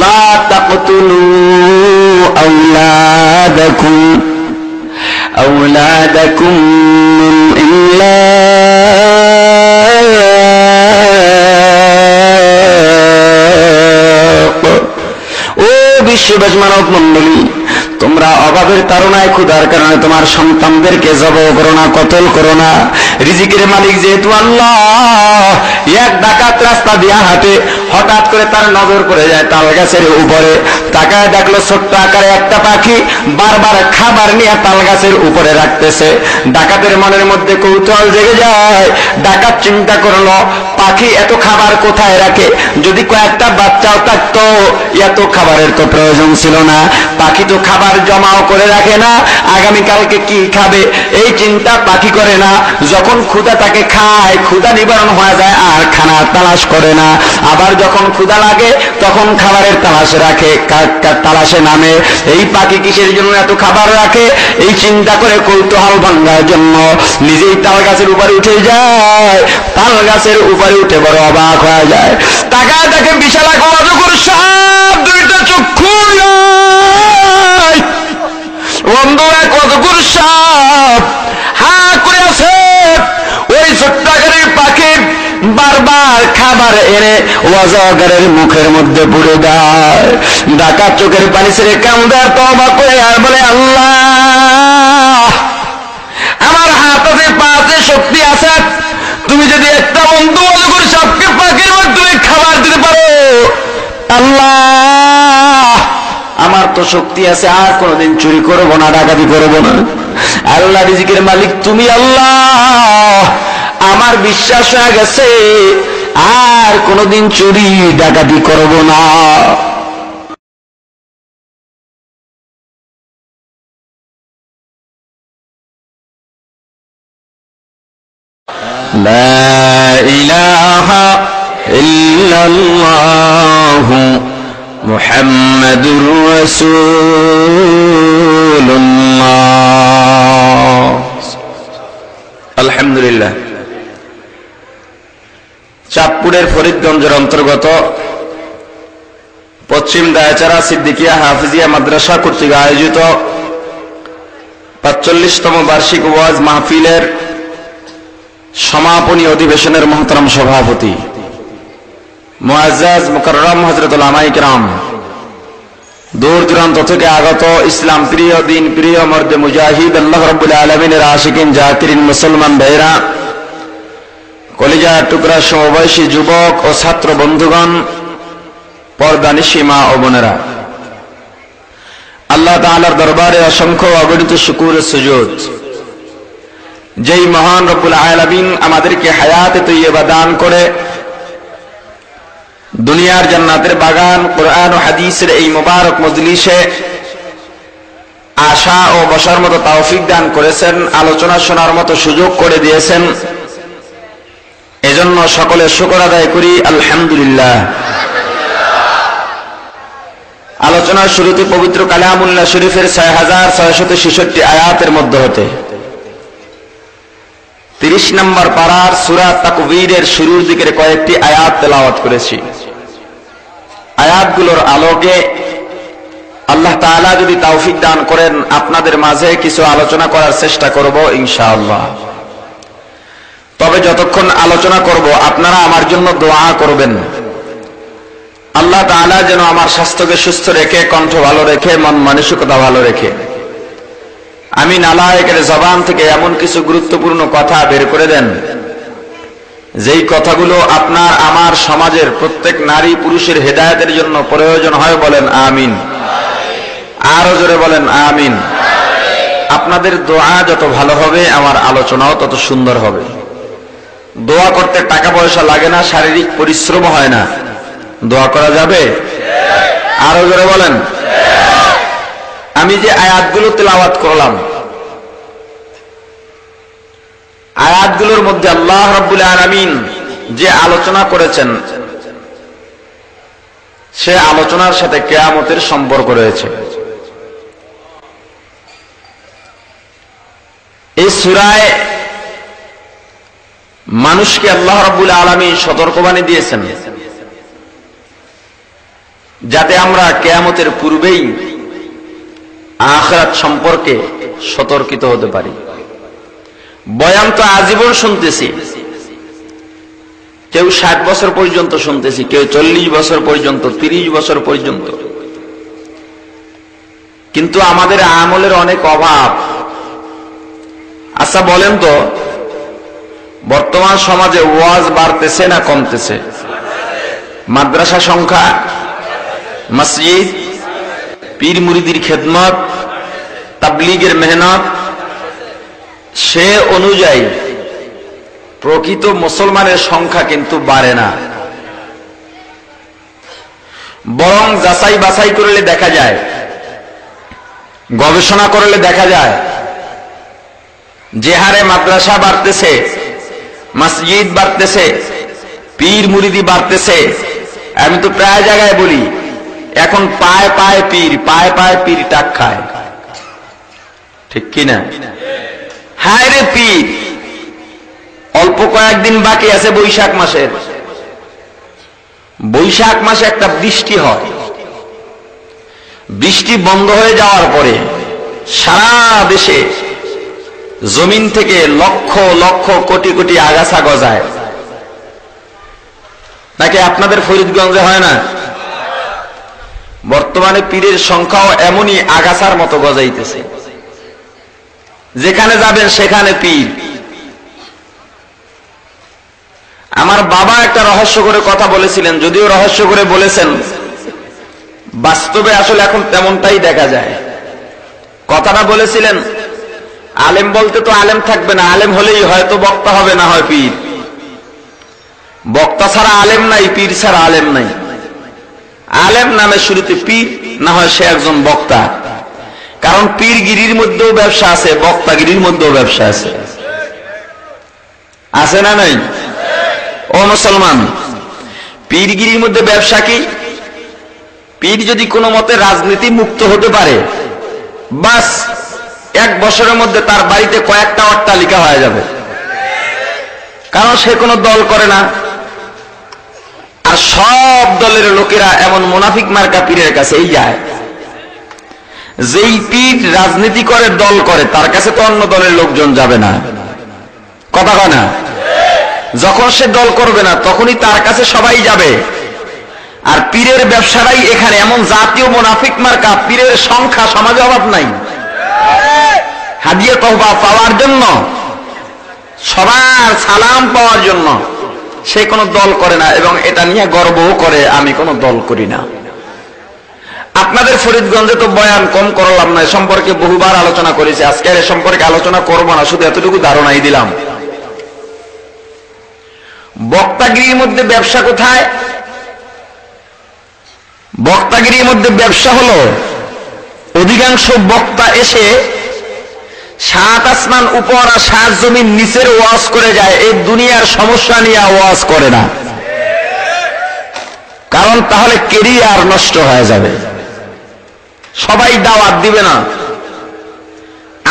লা তাকতুলু আওলাদাকুম أولادكم من إملاق ও বিশ্ববাসী মানব মন্ডলী তোমরা অভাবের তারণায় ক্ষুধার কারণে তোমার সন্তানদেরকে জব করো না কতল করো না রিজিকের মালিক যেহেতু আল্লাহ এক ডাকাত রাস্তা দিয়া হাঁটে হঠাৎ করে তার নজর পড়ে যায় তাল গাছের উপরে। তাকায় দেখল ছোট্ট আকারে একটা পাখি বারবার খাবার নিয়ে তাল গাছের উপরে রাখতেছে। ডাকাতের মনের মধ্যে কৌতূহল জেগে যায়। ডাকাত চিন্তা করল, পাখি এত খাবার কোথায় রাখে? যদি কয়েকটা বাচ্চাও থাকতো, এত খাবারের তো প্রয়োজন ছিল না। পাখি তো খাবার জমাও করে রাখে না, আগামীকালকে কি খাবে? এই চিন্তা পাখি করে না। যখন ক্ষুদা তাকে খায় ক্ষুদা নিবারণ হয়ে যায়, আর খানা তালাশ করে না। আবার যখন ক্ষুদা লাগে, তখন খাবারের তালাশ রাখে। কা- তালাশে নামে। এই পাখি কিসের জন্য এত খাবার রাখে? এই চিন্তা করে কৌতূহল ভাঙ্গার জন্য। নিজেই তাল গাছের উপরে উঠে যায়। তাল গাছের উপরে উঠে বড় অবাক হয়ে যায়। তাকায় তাকে বিশাল এক অজগর দুইটা চক্ষু বন্ধুরা কতগুলো সাপ হা করে আছে ওই ছোট্টাকারের বারবার খাবার এনে ওয়াজাগারের মুখের মধ্যে পুড়ে দেয় ডাকাত চোখের পানি ছেড়ে কামদার তবা করে আর বলে, আল্লাহ, আমার হাতে পাতে শক্তি আছে, তুমি যদি একটা বন্ধু অজগর সাপকে পাখির মাধ্যমে খাবার দিতে পারো, আল্লাহ, আমার তো শক্তি আছে, আর কোনোদিন চুরি করব না, ডাকাতি করব না। আল্লাহ রিজিকের মালিক তুমি, আল্লাহ, আমার বিশ্বাস হয়ে গেছে আর কোনোদিন চুরি ডাকাতি করব না। চাঁদপুরের ফরিদগঞ্জের অন্তর্গত পশ্চিম দায়াচারা সিদ্দিকিয়া হাফিজিয়া মাদ্রাসা কর্তৃক আয়োজিত পাঁচচল্লিশতম বার্ষিক ওয়াজ মাহফিলের সমাপনী অধিবেশনের মহতরম সভাপতি মুআজ্জাজ মুকাররম হযরতুল আমাইকরাম দূর দূরান্ত থেকে আগত ইসলাম প্রিয় দিন, প্রিয় মর্দে মুজাহিদ, আল্লাহ রাব্বুল আলামিনের আশিকিন জাকিরিন মুসলমান ভাইরা কলিজা টুকরা সমবয়সী যুবক ও ছাত্র বন্ধুগণ পর্দানিশী মা ও বোনেরা। আল্লাহ তাআলার দরবারে অসংখ্য অগণিত শুকুর সুজুদ। যেই মহান রব্বুল আলামিন আমাদেরকে হায়াতে তৈয়বা দান করে, দুনিয়ার জান্নাতের বাগান, কোরআন ও হাদিসের এই মোবারক মজলিসে আশা ও বসার মতো তাওফিক দান করেছেন, আলোচনা শোনার মতো সুযোগ করে দিয়েছেন। এজন্য সকলে শুকর আদায় করি, আলহামদুলিল্লাহ। আলোচনার শুরুতে পবিত্র কালামুল্লাহ শরীফের ছয় হাজার ছয়শত ছেষট্টি আয়াতের মধ্যে হতে। তিরিশ নম্বর পাড়ার সুরাত তাকবীরের শুরুর দিকের কয়েকটি আয়াত তেলাওয়াত করেছি। আয়াতগুলোর আলোকে আল্লাহ তাআলা যদি তৌফিক দান করেন, আপনাদের মাঝে কিছু আলোচনা করার চেষ্টা করব, ইনশাআল্লাহ। তবে যতক্ষণ আলোচনা করব, আপনারা আমার জন্য দোয়া করবেন। আল্লাহ তাআলা যেন আমার স্বাস্থ্যকে সুস্থ রেখে, কণ্ঠ ভালো রেখে, মন মানসিকতা ভালো রেখে। আমি নালায়কের জবান থেকে এমন কিছু গুরুত্বপূর্ণ কথা বের করে দেন, যেই কথাগুলো আপনার আমার সমাজের প্রত্যেক নারী পুরুষের হেদায়তের জন্য প্রয়োজন হয় বলেন আমিন। আরও জোরে বলেন আমিন। আপনাদের দোয়া যত ভালো হবে, আমার আলোচনাও তত সুন্দর হবে। দোয়া করতে টাকা পয়সা লাগে না, শারীরিক পরিশ্রম হয় না। দোয়া করা যাবে? আরও জোরে বলেন। আমি যে আয়াতগুলো তেলাওয়াত করলাম, আয়াতগুলোর মধ্যে আল্লাহ রাব্বুল আলামিন যে আলোচনা করেছেন, সে আলোচনার সাথে কেয়ামতের সম্পর্ক রয়েছে। এই সুরায় মানুষকে আল্লাহ রাব্বুল আলামিন সতর্কবাণী দিয়েছেন যাতে আমরা কেয়ামতের পূর্বেই আখরাত সম্পর্কে সতর্কিত হতে পারি। বয়ান তো আজীবন শুনতেছি। কেউ ষাট বছর পর্যন্ত শুনতেছি, কেউ চল্লিশ বছর পর্যন্ত, তিরিশ বছর পর্যন্ত। কিন্তু আমাদের আমলের অনেক অভাব। আচ্ছা বলেন তো বর্তমান সমাজে ওয়াজ বাড়তেছে না কমতেছে? মাদ্রাসা সংখ্যা, মসজিদ, পীর মুরিদির খেদমত, তাবলিগের মেহনত, সে অনুযায়ী প্রকৃত মুসলমানের সংখ্যা কিন্তু বাড়ে না। বরং যাচাই বাছাই করলে দেখা যায়, গবেষণা করলে দেখা যায়, যে হারে মাদ্রাসা বাড়তেছে মসজিদ বাড়তেছে, পীর মুরিদি বাড়তেছে। আমি তো প্রায় জায়গায় বলি, এখন পায়ে পায়ে পীর, পায়ে পায়ে পীর টাক খায়। ঠিক কিনা হায় রে পীর! অল্প কয়েকদিন বাকি আছে বৈশাখ মাসের। বৈশাখ মাসে একটা বৃষ্টি হয়। বৃষ্টি বন্ধ হয়ে যাওয়ার পরে সারা দেশে জমিন থেকে লক্ষ লক্ষ কোটি কোটি আগাছা গজায়। নাকি আপনাদের ফরিদগঞ্জে হয় না? বর্তমানে পীরের সংখ্যাও এমনই আগাছার মতো গজাইতেছে। যেখানে যাবেন সেখানে পীর। আমার বাবা একটা রহস্য করে কথা বলেছিলেন, যদিও রহস্য করে বলেছেন, বাস্তবে আসলে এখন তেমনটাই দেখা যায়। কথাটা বলেছিলেন আলেম বলতে তো আলেম থাকবে না, আলেম হলেই হয়তো বক্তা হবে না হয় পীর। বক্তা ছাড়া আলেম নাই, পীর ছাড়া আলেম নাই। আলেম নামে শুরুতে পীর, না হয় সে একজন বক্তা। কারণ পীরগিরির মধ্যেও ব্যবসা আছে, বক্তাগিরির মধ্যেও ব্যবসা আছে। আছে না নাই? ও মুসলমান, পীরগিরির মধ্যে ব্যবসা কি? পীর যদি কোনো মতে রাজনীতি মুক্ত হতে পারে, বাস এক বছরের মধ্যে তার বাড়িতে কয়েকটা অট্টালিকা হয়ে যাবে। কারণ সে কোনো দল করে না। আর সব দলের লোকেরা এমন মোনাফিক মার্কা পীরের কাছেই যায়। যেই পীর রাজনীতি করে, দল করে, তার কাছে তো অন্য দলের লোকজন যাবে না। কথা কয় না? যখন সে দল করবে না, তখনই তার কাছে সবাই যাবে। আর পীরের ব্যবসারাই এখানে এমন জাতীয় মোনাফিক মার্কা, পীরের সংখ্যা, সমাজে অভাব নাই। হাদিয়া তহবা পাওয়ার জন্য, সবার সালাম পাওয়ার জন্য সে কোনো দল করে না এবং এটা নিয়ে গর্বও করে, আমি কোনো দল করি না। আপনাদের ফরিদগঞ্জে তো বয়ান কম করলাম না সম্পর্কে বহুবার আলোচনা করেছি। আজকে এ সম্পর্কে আলোচনা করব না, শুধু এতটুকু ধারণাই দিলাম। বক্তাগিরির মধ্যে ব্যবসা কোথায়? বক্তাগিরির মধ্যে ব্যবসা হলো অধিকাংশ বক্তা এসে সাত আসমান উপর আর সাত জমির নিচের ওয়াজ করে যায়, এই দুনিয়ার সমস্যা নিয়ে ওয়াজ করে না। কারণ তাহলে কেরিয়ার নষ্ট হয়ে যাবে। সবাই দাওয়াত দিবে না।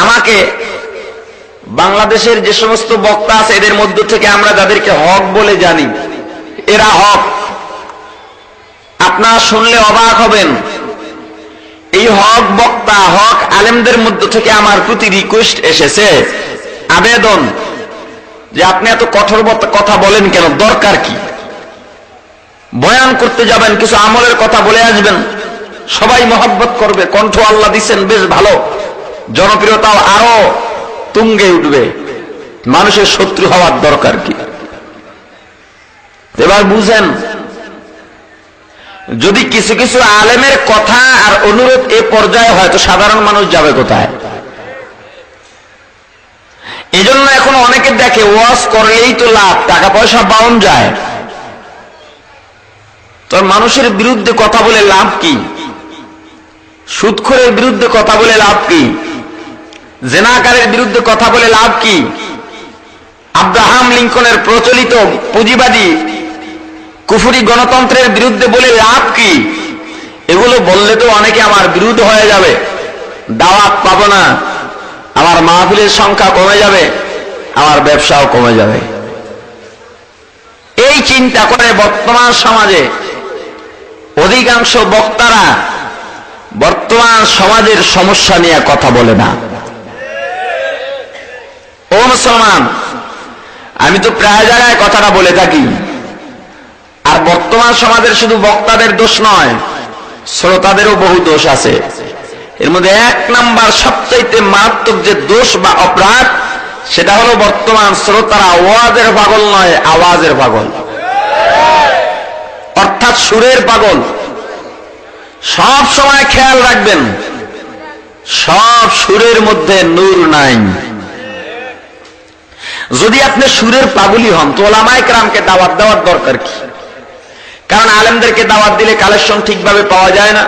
আমাকে বাংলাদেশের যে সমস্ত বক্তা আছে, এদের মধ্য থেকে আমরা যাদেরকে হক বলে জানি, এরা হক। আপনারা শুনলে অবাক হবেন। এই হক বক্তা, হক আলেমদের মধ্য থেকে আমার প্রতি রিকোয়েস্ট এসেছে। আবেদন যে আপনি এত কঠোর কথা বলেন কেন? দরকার কি? বয়ান করতে যাবেন, কিছু আমলের কথা বলে আসবেন। সবাই মহব্বত করবে, কণ্ঠ আল্লাহ দিচ্ছেন, বেশ ভালো। জনপ্রিয়তাও আরও তুঙ্গে উঠবে। মানুষের শত্রু হওয়ার দরকার কি? এবার বুঝেন যদি কিছু কিছু আলেমের কথা আর অনুরোধ এ পর্যায়ে হয়তো সাধারণ মানুষ যাবে কোথায়? এজন্য এখন অনেকে দেখে, ওয়াজ করলেই তো লাভ টাকা পয়সা পাওন যায়। তো মানুষের বিরুদ্ধে কথা বলে লাভ কি? সুদখোরের বিরুদ্ধে কথা বলে লাভ কি? জেনাকারের বিরুদ্ধে কথা বলে লাভ কি? আব্রাহাম লিঙ্কনের প্রচলিত পুঁজিবাদী কুফুরি গণতন্ত্রের বিরুদ্ধে বলে লাভ কি? এগুলো বললে তো অনেকে আমার বিরুদ্ধ হয়ে যাবে। দাওয়াত পাব না। আমার মাহফিলের সংখ্যা কমে যাবে। আমার ব্যবসাও কমে যাবে। এই চিন্তা করে বর্তমান সমাজে অধিকাংশ বক্তারা বর্তমান সমাজের সমস্যা নিয়ে কথা বলে না। ও মুসলমান, আমি তো প্রায় জায়গায় কথাটা বলে থাকি। আর বর্তমান সমাজের শুধু বক্তাদের দোষ নয়, শ্রোতাদেরও বহু দোষ আছে। এর মধ্যে এক নাম্বার সবচাইতে মারাত্মক যে দোষ বা অপরাধ, সেটা হলো বর্তমান শ্রোতারা ওয়াজের পাগল নয়, আওয়াজের পাগল। অর্থাৎ সুরের পাগল। সব সময় খেয়াল রাখবেন, সব সুরের মধ্যে নূর নাই। যদি আপনি সুরের পাগলি হন, তো ওলামায় রামকে দাওয়াত দেওয়ার দরকার কি? কারণ আলেমদেরকে দাওয়াত দিলে কালেকশন ঠিকভাবে পাওয়া যায় না।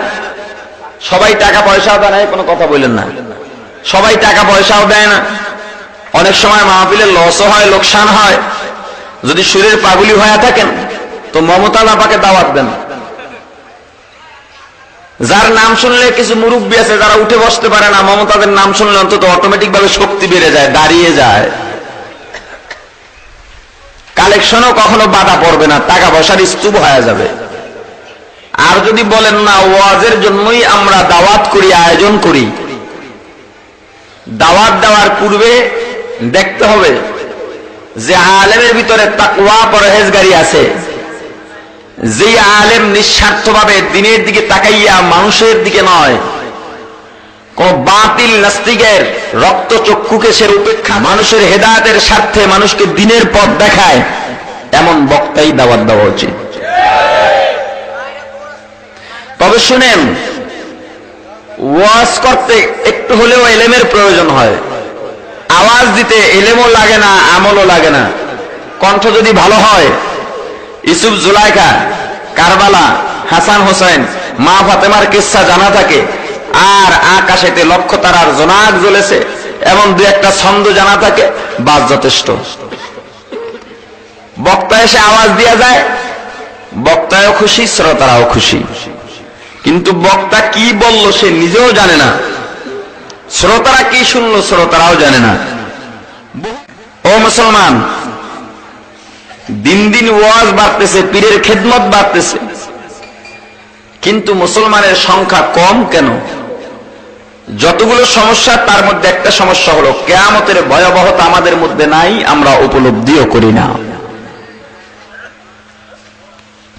সবাই টাকা পয়সাও দেয় কোনো কথা বললেন না। সবাই টাকা পয়সাও দেয় না। অনেক সময় মাহফিলের লসও হয়, লোকসান হয়। যদি সুরের পাগুলি হয়ে থাকেন, তো মমতা লাপাকে দাওয়াত দেন। যার নাম শুনলে কিছু মুরব্বী আছে, যারা উঠে বসতে পারে না, মমতাদের নাম শুনলে অন্তত অটোমেটিক ভাবে শক্তি বেড়ে যায়, দাঁড়িয়ে যায়। কালেকশনও কখনো বাধা পড়বে না টাকা পয়সার স্তূপ হয়ে যাবে। আর যদি বলেন না, ওয়াজের জন্যই আমরা দাওয়াত করি, আয়োজন করি, দাওয়াত দেওয়ার পূর্বে দেখতে হবে যে আলেমের ভিতরে তাকুয়া পরহেজগারি আছে। যে আলেম নিঃস্বার্থভাবে দিনের দিকে তাকাইয়া মানুষের দিকে নয় কোন বাতিল নাস্তিকের রক্ত চক্ষুকে সে উপেক্ষা মানুষের হেদায়তের স্বার্থে মানুষকে দিনের পথ দেখায়। এমন বক্তাই দাওয়াত দেওয়া উচিত। তবে শুনেন, ওয়াজ করতে একটু হলেও এলেমের প্রয়োজন হয়। আওয়াজ দিতে এলেমও লাগে না, আমলও লাগে না। কণ্ঠ যদি ভালো হয় ইসুফ জুলাইকা কারবালা, হাসান হোসেন, মা ফাতেমার কিসা জানা থাকে আর আকাশেতে লক্ষ তারার জোনাক জ্বলেছে এবং দু একটা ছন্দ জানা থাকে, বাস যথেষ্ট। বক্তা এসে আওয়াজ দিয়া যায়, বক্তায়ও খুশি, শ্রোতারাও খুশি। কিন্তু বক্তা কি বলল সে নিজেও জানে না। শ্রোতারা কি শুনলো শ্রোতারাও জানে না। ও মুসলমান, দিন দিন ওয়াজ বাড়তেছে, পীরের খেদমত বাড়তেছে। কিন্তু মুসলমানের সংখ্যা কম কেন? যতগুলো সমস্যা, তার মধ্যে একটা সমস্যা হলো, কেয়ামতের ভয়াবহতা আমাদের মধ্যে নাই, আমরা উপলব্ধিও করি না।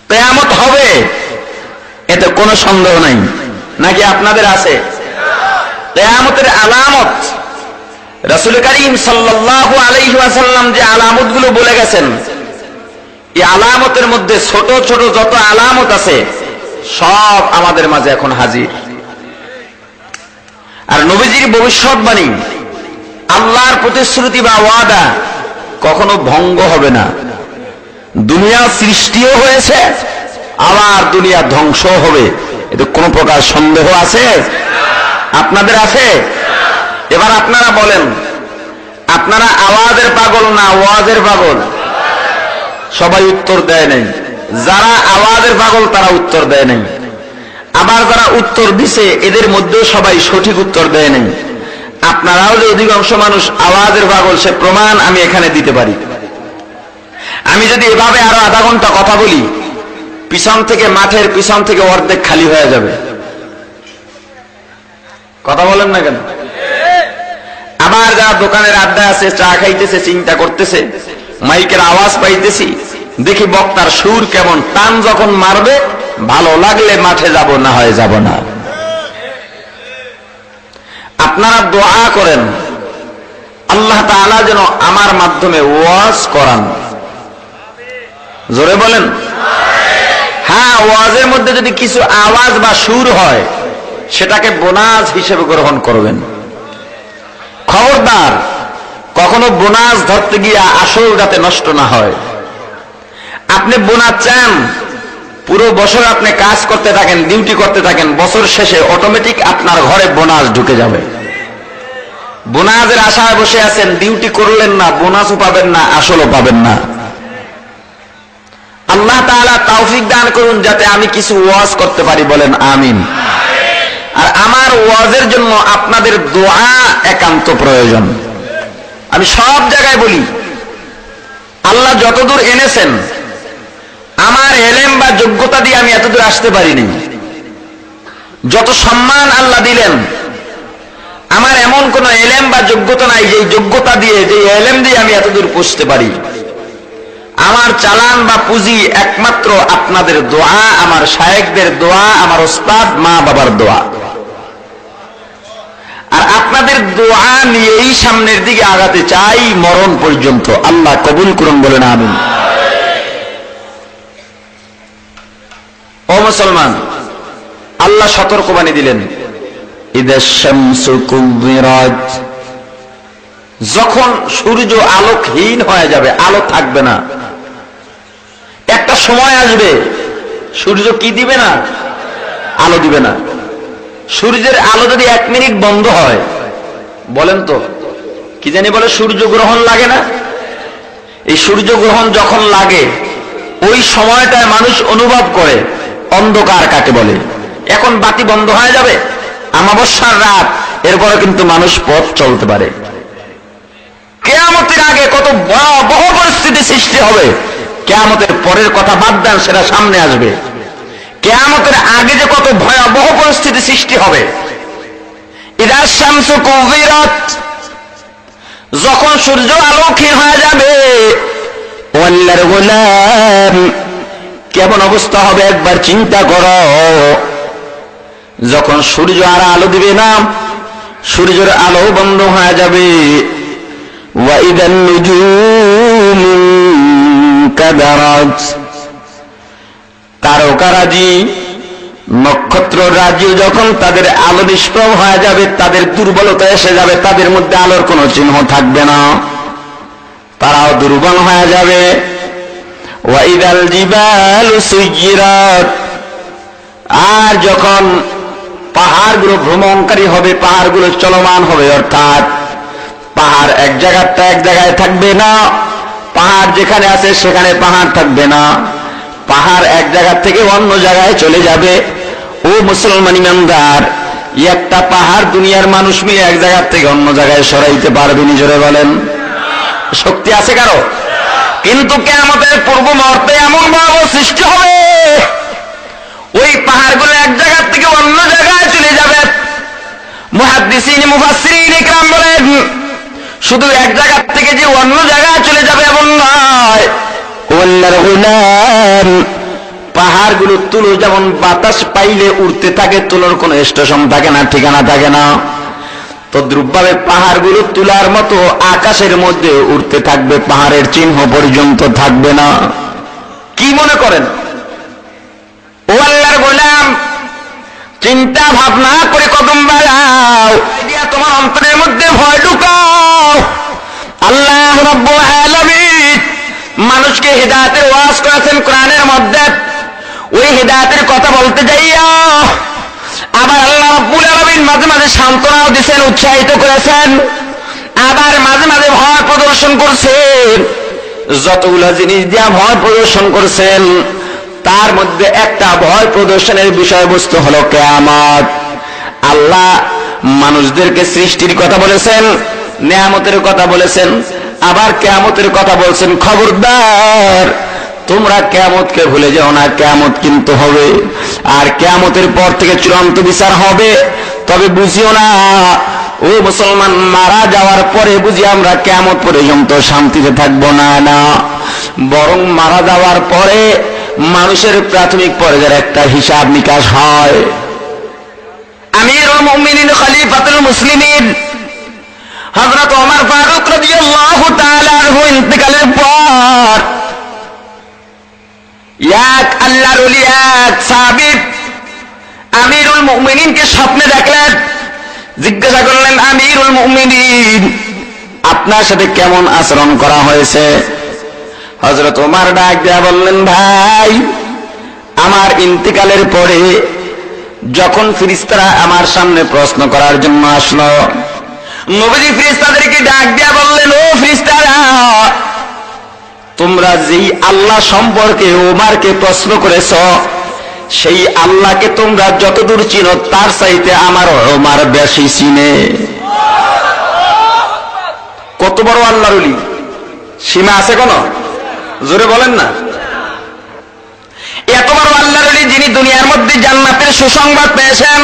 কেয়ামত হবে, এতে কোনো সন্দেহ নাই। নাকি আপনাদের আছে? কেয়ামতের আলামত, রসুল করিম সাল্লাহ আলাইসাল্লাম যে আলামতগুলো বলে গেছেন, এই আলামতের মধ্যে ছোট ছোট যত আলামত আছে, সব আমাদের মাঝে এখন হাজির। আর নবীজির ভবিষ্যৎবাণী, আল্লাহর প্রতিশ্রুতি বা ওয়াদা কখনো ভঙ্গ হবে না। দুনিয়া সৃষ্টিও হয়েছে, আবার দুনিয়া ধ্বংস হবে। এতে কোন প্রকার সন্দেহ আছে? আপনাদের আছে? এবার আপনারা বলেন, আপনারা আওয়াজের পাগল না ওয়াজের পাগল? সবাই উত্তর দেয় নাই। যারা আওয়াজের পাগল, তারা উত্তর দেয় নাই। আবার যারা উত্তর দিছে, এদের মধ্যেও সবাই সঠিক উত্তর দেয় নাই। আপনারাও যে অধিকাংশ মানুষ আওয়াজের পাগল, সে প্রমাণ আমি এখানে দিতে পারি। আমি যদি এভাবে আরও আধা ঘণ্টা কথা বলি, পিছন থেকে, মাঠের পিছন থেকে অর্ধেক খালি হয়ে যাবে। কথা বলেন না কেন? আবার যারা দোকানের আড্ডা আছে, চা খাইতেছে, চিন্তা করতেছে, মাইকের আওয়াজ পাইতেছি দেখি বক্তার সুর কেমন। টান যখন মারবে, ভালো লাগলে মাঠে যাব, না হয় যাব না। আপনারা দোয়া করেন। আল্লাহ তাআলা যেন আমার মাধ্যমে ওয়াজ করান। জোরে বলেন। হ্যাঁ ওয়াজের মধ্যে যদি কিছু আওয়াজ বা সুর হয়, সেটাকে বোনাস হিসেবে গ্রহণ করবেন। খবরদার, কখনো বোনাস ধরতে গিয়ে আসল যাতে নষ্ট না হয়। আপনি বোনাস চান পুরো বছর আপনি কাজ করতে থাকেন, ডিউটি করতে থাকেন, বছর শেষে অটোমেটিক আপনার ঘরে বোনাস ঢুকে যাবে। বোনাসের আশায় বসে আছেন, ডিউটি করলেন না, বোনাসও পাবেন না, আসলও পাবেন না। আল্লাহ তাআলা তৌফিক দান করুন যাতে আমি কিছু ওয়াজ করতে পারি, বলেন আমিন। আর আমার ওয়াজের জন্য আপনাদের দোয়া একান্ত প্রয়োজন। আমি সব জায়গায় বলি, আল্লাহ যতদূর এনেছেন আমার এলেম বা যোগ্যতা দিয়ে আমি এতদূর আসতে পারিনি। যত সম্মান আল্লাহ দিলেন, আমার এমন কোন এলেম বা যোগ্যতা নাই যে যোগ্যতা দিয়ে যে এলেম দিয়ে আমি এতদূর পৌঁছতে পারি। আমার চালান বা পুঁজি একমাত্র আপনাদের দোয়া, আমার শায়েকদের দোয়া, আমার ওস্তাদ, মা বাবার দোয়া। আর আপনাদের দোয়া নিয়েই সামনের দিকে আগাতে চাই মরণ পর্যন্ত। আল্লাহ কবুল করুন, বলেন আমি ও মুসলমান, আল্লাহ দিলেন ঈদের শামসু কুবিরাজ যখন সূর্য আলোকহীন হয়ে যাবে, আলো থাকবে না। একটা সময় আসবে, সূর্য কি দিবে না? আলো দিবে না। সূর্যের আলো যদি এক মিনিট বন্ধ হয়, বলেন তো, কি জানি বলে সূর্য গ্রহণ লাগে না? এই সূর্য গ্রহণ যখন লাগে, ওই সময়টায় মানুষ অনুভব করে অন্ধকার কাকে বলে? এখন বাতি বন্ধ হয়ে যাবে? আমাবস্যার রাত। এরপরে কিন্তু মানুষ পথ চলতে পারে। কেয়ামতের আগে কত ভয়াবহ পরিস্থিতি সৃষ্টি হবে। কেয়ামতের পরের কথা বাদ দেন, সেটা সামনে আসবে। কেয়ামতের আগে যে কত ভয়াবহ পরিস্থিতি সৃষ্টি হবে। যখন সূর্য আলোকহীন হয়ে যাবে কেমন অবস্থা হবে একবার চিন্তা করো। যখন সূর্য আর আলো দিবে না, সূর্যের আলো বন্ধ হয়ে যাবে। নুজুম কাদারাজ। নক্ষত্র রাজি যখন তাদের আলো নিষ্প্রভ হয়ে যাবে, তাদের দুর্বলতা এসে যাবে, তাদের মধ্যে আলোর কোনো চিহ্ন থাকবে না। তারাও দুর্বল হয়ে যাবে। আর যখন পাহাড়গুলো ভ্রমণকারী হবে, পাহাড়গুলো চলমান হবে, অর্থাৎ পাহাড় এক জায়গাটা এক জায়গায় থাকবে না, পাহাড় যেখানে আছে সেখানে পাহাড় থাকবে না, পাহাড় এক জায়গা থেকে অন্য জায়গায় চলে যাবে। ও মুসলমান ইমানদার একটা পাহাড় দুনিয়ার মানুষ মিলে এক জায়গার থেকে অন্য জায়গায় সরাইতে পারবে নিজরে বলেন। শক্তি আছে কারও? কিন্তু কেমতের পূর্ব মুহূর্তে এমন ভাব সৃষ্টি হবে। ওই পাহাড়গুলো এক জায়গার থেকে অন্য জায়গায় চলে যাবে। শুধু এক জায়গার থেকে যে অন্য জায়গায় চলে যাবে এমন নয়। ওয়াল্লার গুলাম পাহাড়গুলো তুলো, যেমন বাতাস পাইলে উড়তে থাকে, তুলোর কোনো স্টেশন থাকে না, ঠিকানা থাকে না। তদ্রুপভাবে পাহাড়গুলো তুলার মতো আকাশের মধ্যে উঠতে থাকবে, পাহাড়ের চিহ্ন পর্যন্ত থাকবে না। কি মনে করেন? ও আল্লাহর গোলাম, চিন্তা ভাবনা করে কদম বাড়াও তোমার অন্তরের মধ্যে ভয় ঢুকাও। আল্লাহ রব্বুল আলামিন মানুষকে হিদায়াতের ওয়াজ করেছেন কোরআনের মধ্যে। ওই হিদায়াতের কথা বলতে যাইয়া আবার আল্লাহ রব্বুল আলামিন মাঝে মাঝে সান্ত্বনাও দিয়েছেন উৎসাহিত করেছেন। আবার মাঝে মাঝে ভয় প্রদর্শন করছেন। যতগুলো জিনিস দিয়া ভয় প্রদর্শন করছেন, তার মধ্যে একটা ভয় প্রদর্শনের বিষয়বস্তু হলো কেয়ামত। আল্লাহ মানুষদেরকে সৃষ্টির কথা বলেছেন, নেয়ামতের কথা বলেছেন, আবার কেয়ামতের কথা বলছেন খবরদার। তোমরা কেয়ামতকে ভুলে যাও না, কেয়ামত কিন্তু হবে। আর কেয়ামতের পর থেকে চূড়ান্ত বিচার হবে। তবে বুঝিও না, ও মুসলমান, মারা যাওয়ার পরে বুঝি আমরা কেয়ামত পর্যন্ত শান্তিতে থাকব না না। বরং মারা যাওয়ার পরে মানুষের প্রাথমিক পর্যায়ের একটা হিসাব নিকাশ হয়। আমিরুল মুমিনিন ফারুক ইন্তেকালের পর এক আল্লাহর এক সাহাবী আমিরুল মুমিনিনকে স্বপ্নে দেখলেন। জিজ্ঞাসা করলেন, আমিরুল মুমিনিন, আপনার সাথে কেমন আচরণ করা হয়েছে? হজরত ওমার ডাক দেয়া বললেন, ভাই, আমার ইন্তিকালের পরে যখন ফিরিস্তারা আমার সামনে প্রশ্ন করার জন্য আসলো, নবীজি ফিরিস্তাদেরকে ডাক দেয়া বললেন, ও ফিরিস্তারা তোমরা যেই আল্লাহ সম্পর্কে ওমারকে প্রশ্ন করেছ, সেই আল্লাহকে তোমরা যতদূর চিনো, তার চাইতে আমার ওমার বেশি চিনে। কত বড় আল্লাহর সীমা আছে কোন? জোরে বলেন না। এত বড় আল্লাহ যিনি দুনিয়ার মধ্যে জান্নাতের সুসংবাদ পেয়েছেন।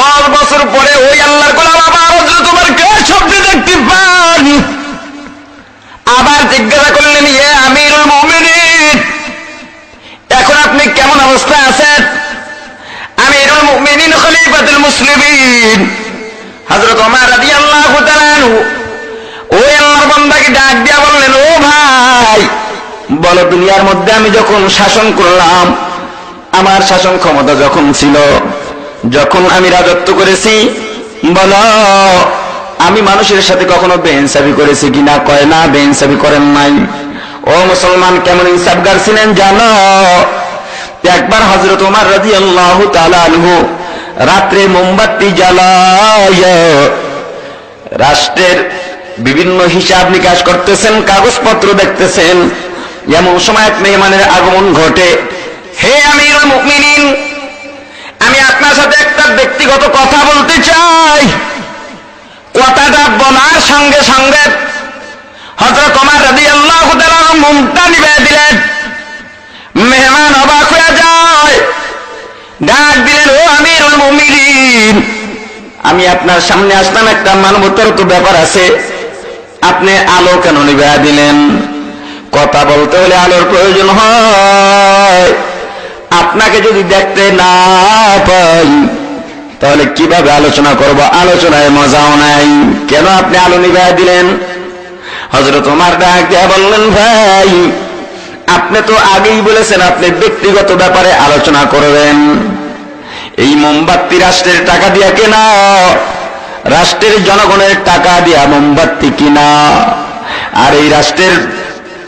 দশ বছর পরে ওই আল্লাহর গোলাম আবার তোমার কে শব্দ দেখতে পান। আবার জিজ্ঞাসা করলেন ইয়ে আমিরুল মুমিনিন, এখন আপনি কেমন অবস্থায় আছেন? আমিরুল মুমিনিন খলিফাতুল মুসলিমিন। হযরত ওমর রাদিয়াল্লাহু তাআলা ওই আল্লাহর বান্দাকে ডাক দিয়া বললেন, ও ভাই, বলো দুনিয়ার মধ্যে আমি যখন শাসন করলাম, আমার শাসন ক্ষমতা যখন ছিল, যখন আমি রাজত্ব করেছি, বলো আমি মানুষের সাথে কখনো বেইনসাফি করেছি কিনা কয় না, বেইনসাফি করেন নাই। ও মুসলমান, কেমন ইনসাফগার ছিলেন জানো? একবার হজরত উমার রাজি আল্লাহ আনহু রাত্রে মোমবাতি জ্বালায়। রাষ্ট্রের বিভিন্ন হিসাব নিকাশ করতেছেন, কাগজপত্র দেখতেছেন। এমন সময় এক মেহমানের আগমন ঘটে। হে আমির মুমিনিন, আমি আপনার সাথে একটা ব্যক্তিগত কথা বলতে চাই। কথাটা বলার সঙ্গে সঙ্গে হজরত তোমার রাজি আল্লাহ মুমটা নিবে দিলেন। মেহমান অবাক হয়ে যায়। ডাক দিলেন, ও আমির মুমিনিন, আমি আপনার সামনে আসলাম, একটা মানবতার তো ব্যাপার আছে। আপনি আলো কেন নিবে দিলেন? কথা বলতে হলে আলোর প্রয়োজন হয়। আপনাকে যদি দেখতে না পাই তাহলে কীভাবে আলোচনা করব? আলোচনায় মজাও নাই। কেন আপনি আলো নিভাই দিলেন? হজরত তোমার ডাক বললেন, ভাই, আপনি তো আগেই বলেছেন আপনি ব্যক্তিগত ব্যাপারে আলোচনা করবেন। এই মোমবাতি রাষ্ট্রের টাকা দিয়া কেনা, রাষ্ট্রের জনগণের টাকা দিয়া মোমবাতি কিনা, আর এই রাষ্ট্রের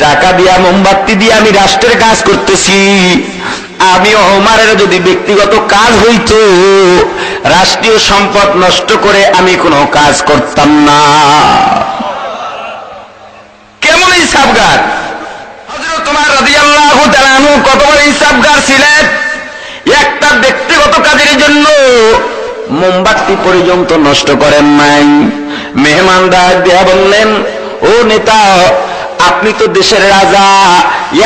টাকা দিয়া মোমবাতি দিয়ে আমি রাষ্ট্রের কাজ করতেছি। আমি ওমারের যদি ব্যক্তিগত কাজ হইত রাষ্ট্রীয় সম্পদ নষ্ট করে আমি কোনো কাজ করতাম না। কেমন হিসাবগার? তোমার রাদিয়াল্লাহু তাআলা কত বড় হিসাবগার ছিলেন? একটা ব্যক্তিগত কাজের জন্য মোমবাতি পর্যন্ত নষ্ট করেন নাই। মেহমান ডাক দেয়া বললেন, ও নেতা আপনি তো দেশের রাজা।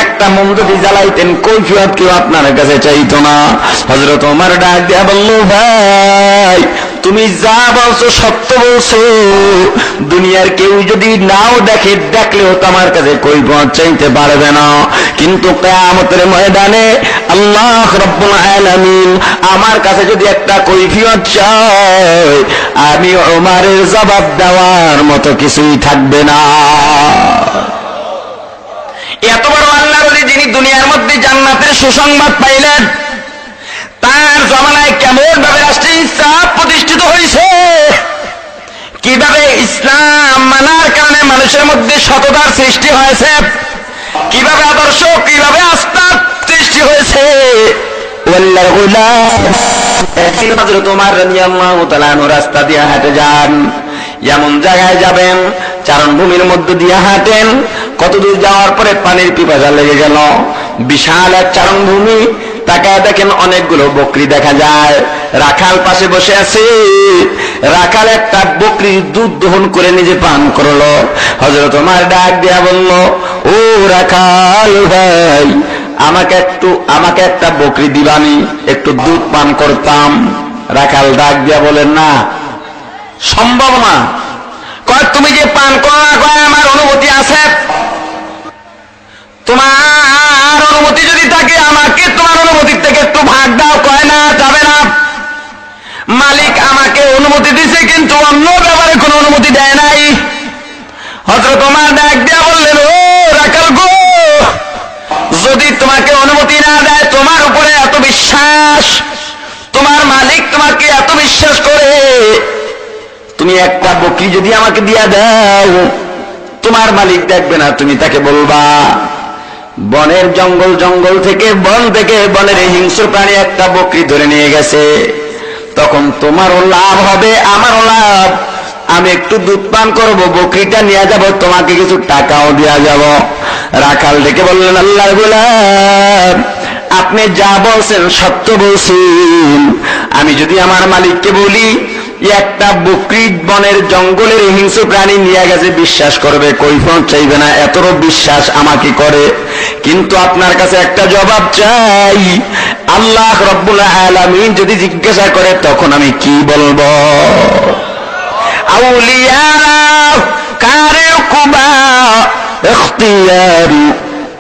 একটা মন্দির জ্বালাইতেন, কৈফিয়ত কেউ আপনার কাছে চাইতো না। হজরত আমার ডাক দেয়া বলল, ভাই, তুমি যা বলছো সত্য বলছো। দুনিয়ার কেউ যদি নাও দেখে, দেখলেও তোমার কাছে কই চাইতে পারবে না। কিন্তু কেয়ামতের ময়দানে আল্লাহ রব্বুল আলামিন আমার কাছে যদি একটা কৈফিয়ত চায়, আমি ওমারের জবাব দেওয়ার মতো কিছুই থাকবে না। এত বড় আল্লাহ যিনি দুনিয়ার মধ্যে জান্নাতের সুসংবাদ পাইলেন, তার জমানায় কেমন ভাবে রাষ্ট্রীয় ইসলাম প্রতিষ্ঠিত হয়েছে কীভাবে ইসলাম মানার কারণে মানুষের মধ্যে সততার সৃষ্টি হয়েছে? কীভাবে আদর্শ, কীভাবে আস্থার সৃষ্টি হয়েছে? তোমার রাস্তা দিয়ে হাঁটে যান। এমন জায়গায় যাবেন চারণ ভূমির মধ্যে দিয়ে হাঁটেন কতদূর যাওয়ার পরে পানির পিপাসা লেগে গেল। বিশাল এক চারণ ভূমি তাকায় দেখেন অনেকগুলো বকরি দেখা যায়। রাখাল পাশে বসে আছে। রাখাল একটা বকরি দুধ দহন করে নিজে পান করল। হজরত আমার ডাক দিয়া বলল, ও রাখাল ভাই, আমাকে একটু, আমাকে একটা বকরি দিবানি, একটু দুধ পান করতাম। রাখাল ডাক দিয়া বলেন, না, সম্ভব না। কয়, তুমি যে পান করো কয়, আমার অনুমতি আছে? তোমার অনুমতি যদি থাকে, আমাকে তোমার অনুমতির থেকে একটু ভাগ দাও, কয় না, যাবে না। মালিক আমাকে অনুমতি দিছে, কিন্তু অন্য ব্যাপারে কোনো অনুমতি দেয় নাই। হয়তো তোমার ডাক দেওয়া বললেন, ও রাখাল গো, যদি তোমাকে অনুমতি না দেয়, তোমার উপরে এত বিশ্বাস, তোমার মালিক তোমাকে এত বিশ্বাস করে, তুমি একটা বকরি যদি আমাকে দিয়া দাও, তোমার মালিক দেখবে না, তুমি তাকে বলবা। বনের জঙ্গল জঙ্গল থেকে বন থেকে বনের হিংস্র প্রাণী একটা বকরি ধরে নিয়ে গেছে। তখন তোমারও লাভ হবে, আমারও লাভ। আমি একটু দুধ পান করব, বকরিটা নিয়ে যাব, তোমাকে কিছু টাকাও দেওয়া যাব। রাখাল ডেকে বললেন আল্লাহ আপনি যা বলছেন সত্য বলছেন। আমি যদি আমার মালিককে বলি, একটা বকরি বনের জঙ্গলের হিংস্র প্রাণী নিয়ে গেছে, বিশ্বাস করবে, কৈফত চাইবে না এতরও বিশ্বাস আমাকে করে। কিন্তু আপনার কাছে একটা জবাব চাই। আল্লাহ রব্বুল আলামিন যদি জিজ্ঞাসা করে, তখন আমি কি বলব? কারে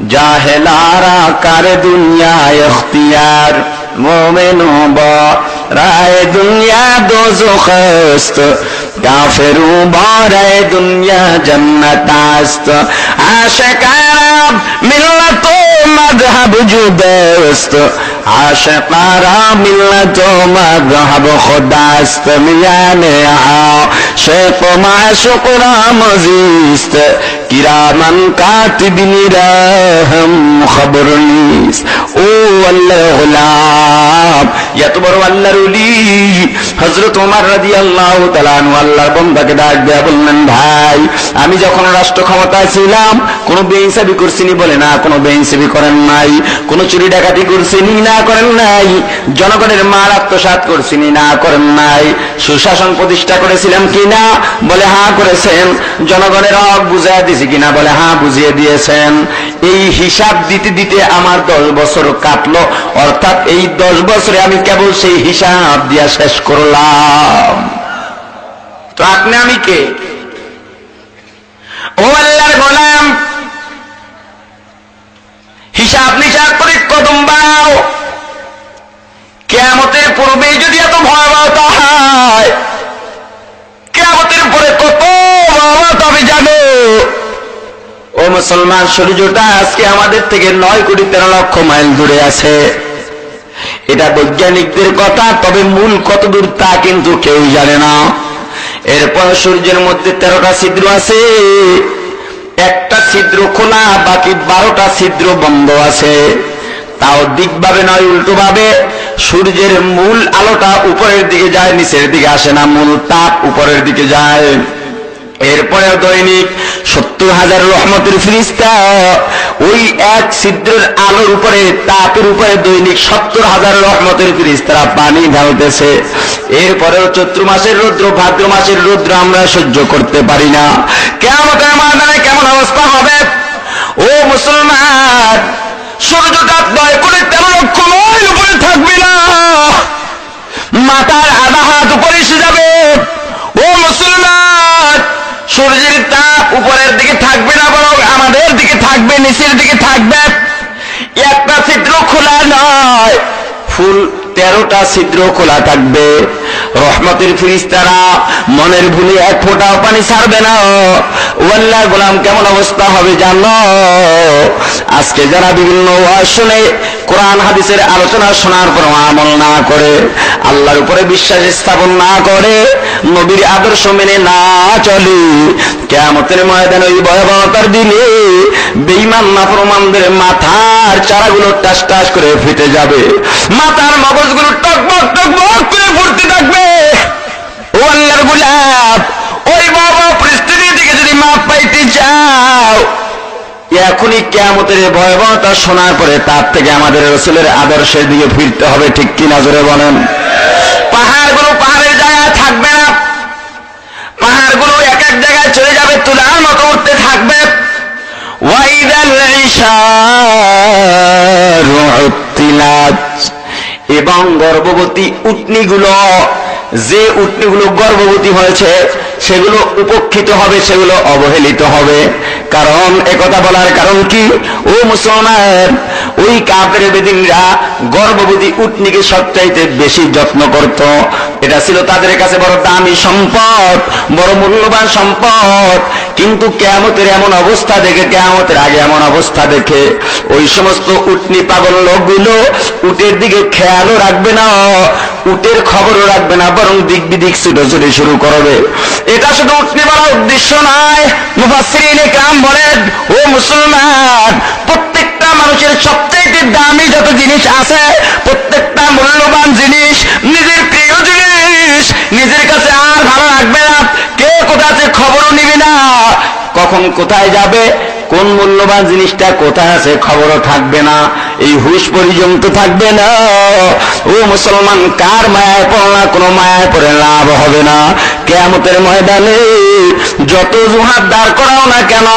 জাহেলারা কারে দুনিয়া ইখতিয়ার মোমেনো বা رائے دنیا دو زخست کافروں بارے دنیا جنت آست عاشق عرب ملت و مذہب جدست. عاشق عرب ملت و مذہب خداست. میانے آ شیخ و معشق رامزیست কিরামান খবর ও আল্লাহ এত বড় আল্লাহর রাদিয়াল্লাহু তাআলা আনহু আল্লাহর ডাক দেয়া বললেন, ভাই, আমি যখন রাষ্ট্র ক্ষমতায় ছিলাম, কোন বেইনসাবি করছিনি বলে না, কোন বেইনসাবি করেন নাই, কোন চুরি ডাকাতি করছিনি না, করেন নাই, জনগণের মাল আত্মসাৎ করছিনি না, করেন নাই, সুশাসন প্রতিষ্ঠা করেছিলাম কিনা? বলে হা করেছেন। জনগণের হক বুঝাই দিছি কিনা বলে হ্যাঁ বুঝিয়ে দিয়েছেন। এই হিসাব দিতে দিতে আমার দশ বছর কাটলো। অর্থাৎ এই দশ বছরে আমি কেবল সেই হিসাব দিয়া শেষ করলাম। তো আপনি আমি কে? ও আল্লাহর গোলাম! হিসাব নিসাব করে কদম বাড়াও। কেয়ামতের পূর্বে যদি এত ভয়াবহতা হয় কেয়ামতের পরে কত ভয়াবহতা আমি জানো ও মুসলমান সূর্যটা আজকে আমাদের থেকে নয় কোটি তেরো লক্ষ মাইল দূরে আছে। এটা বৈজ্ঞানিকদের কথা, তবে মূল কত দূর তা কিন্তু কেউ জানে না। এরপর সূর্যের মধ্যে তেরোটা ছিদ্র আছে, একটা ছিদ্র খোলা, বাকি বারোটা ছিদ্র বন্ধ আছে। তাও দিকভাবে নয় উল্টো ভাবে সূর্যের মূল আলোটা উপরের দিকে যায়, নিচের দিকে আসে না, মূল তাপ উপরের দিকে যায়। এরপরে দৈনিক সত্তর হাজার রহমতের ফিরিস্তা, ওই এক ছিদ্রের আলোর উপরে, তাপের উপরে দৈনিক সত্তর হাজার রহমতের ফিরিস্তারা পানি ঢালতেছে। এরপরেও চৈত্র মাসের রৌদ্র, ভাদ্র মাসের রৌদ্র আমরা সহ্য করতে পারি না। কেমন ময়দানে কেমন অবস্থা হবে? ও মুসলমান, সূর্যটা নয় করে তেরো লক্ষ উপরে থাকবে না। মাথার আধা হাত উপরে এসে যাবে। ও মুসলমান সূর্যের তাপ উপরের দিকে থাকবে না বরং আমাদের দিকে থাকবে, নিচের দিকে থাকবে। একটা ছিদ্র খোলা নয়। ফুল তেরোটা ছিদ্র খোলা থাকবে। রহমতের ফিরিস্তারা, মনের ভুলে এক ফোঁটাও পানি ছাড়বে না। ওয়াল্লাহ, গোলাম কেমন অবস্থা হবে জানো? আজকে যারা বিভিন্ন শুনে, কোরআন, হাদিসের আলোচনা শোনার পর আমল না করে, আল্লাহর উপরে বিশ্বাস স্থাপন না করে, নবীর আদর্শ মেনে না চলে কেমতের ময়দানে ওই ভয়াবহতার দিনে বেইমান নাফরমানদের মাথার চারাগুলো টাস টাস করে ফেটে যাবে। মাথার মগজগুলো টকবক টকবক করে ফুটতে থাকবে। ও আল্লাহর গুলাব ওই বাবা পরিস্থিতি থেকে যদি মাপ পাইতে চাও, এখনই কেমতের ভয়াবহতা শোনার পরে তার থেকে আমাদের রসুলের আদর্শের দিকে ফিরতে হবে, ঠিক কি নজরে বলেন? পাহাড়গুলো পাহাড়ের জায়গায় থাকবে না। পাহাড়গুলো এক এক জায়গায় চলে যাবে, তুলার মতো উঠতে থাকবে। এবং গর্ভবতী উটনিগুলো, যে উটনিগুলো গর্ভবতী হয়েছে, সেগুলো উপক্ষিত হবে, সেগুলো অবহেলিত হবে। কারণ, একথা বলার কারণ কি? ও মুসলমান ওই কাপের বেদিনরা গর্ভবতী উটনিকে সবচাইতে বেশি যত্ন করত। এটা ছিল তাদের কাছে বড় দামি সম্পদ, বড় মূল্যবান সম্পদ। কিন্তু কেয়ামতের এমন অবস্থা দেখে, কেয়ামতের আগে এমন অবস্থা দেখে ওই সমস্ত উটনি পাগল লোকগুলো উটের দিকে খেয়ালও রাখবে না, উটের খবরও রাখবে না, বরং দিক বিদিক ছুটোছুটি শুরু করবে। এটা শুধু উটনি বলার উদ্দেশ্য নয় ইকরাম বলেন, ও মুসলমান প্রত্যেকটা মানুষের সবচেয়ে দামি যত জিনিস আছে, প্রত্যেকটা মূল্যবান জিনিস, নিজের প্রিয় জিনিস, নিজের কাছে আর ভালো লাগবে না। কে কোথাতে খবরও নিবে না। কখন কোথায় যাবে, কোন মূল্যবান জিনিসটা কোথায় আছে খবরও থাকবে না। এই হুশ পর্যন্ত থাকবে না। ও মুসলমান, কার মায়ায় পড়ো না, কোনো মায়ায় পড়ে লাভ হবে না। কেয়ামতের ময়দানে যত অজুহাত দাঁড় করাও না কেন,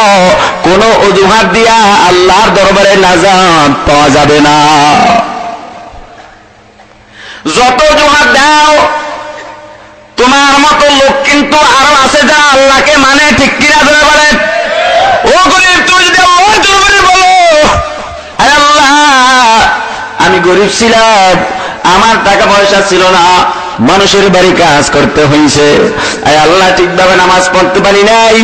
কোন অজুহাত দিয়া আল্লাহর দরবারে নাজাত পাওয়া যাবে না। যত অজুহাত দাও তোমার মতো লোক কিন্তু আরও আছে যা আল্লাহকে মানে ঠিক কিনা ধরে বলে ও গরিব, তুমি যদি আল্লাহ বলো আল্লাহ, আমি গরিব ছিলাম। আমার টাকা পয়সা ছিল না। মানুষের বাড়ি কাজ করতে হয়েছে আল্লাহ, ঠিকভাবে নামাজ পড়তে পারি নাই।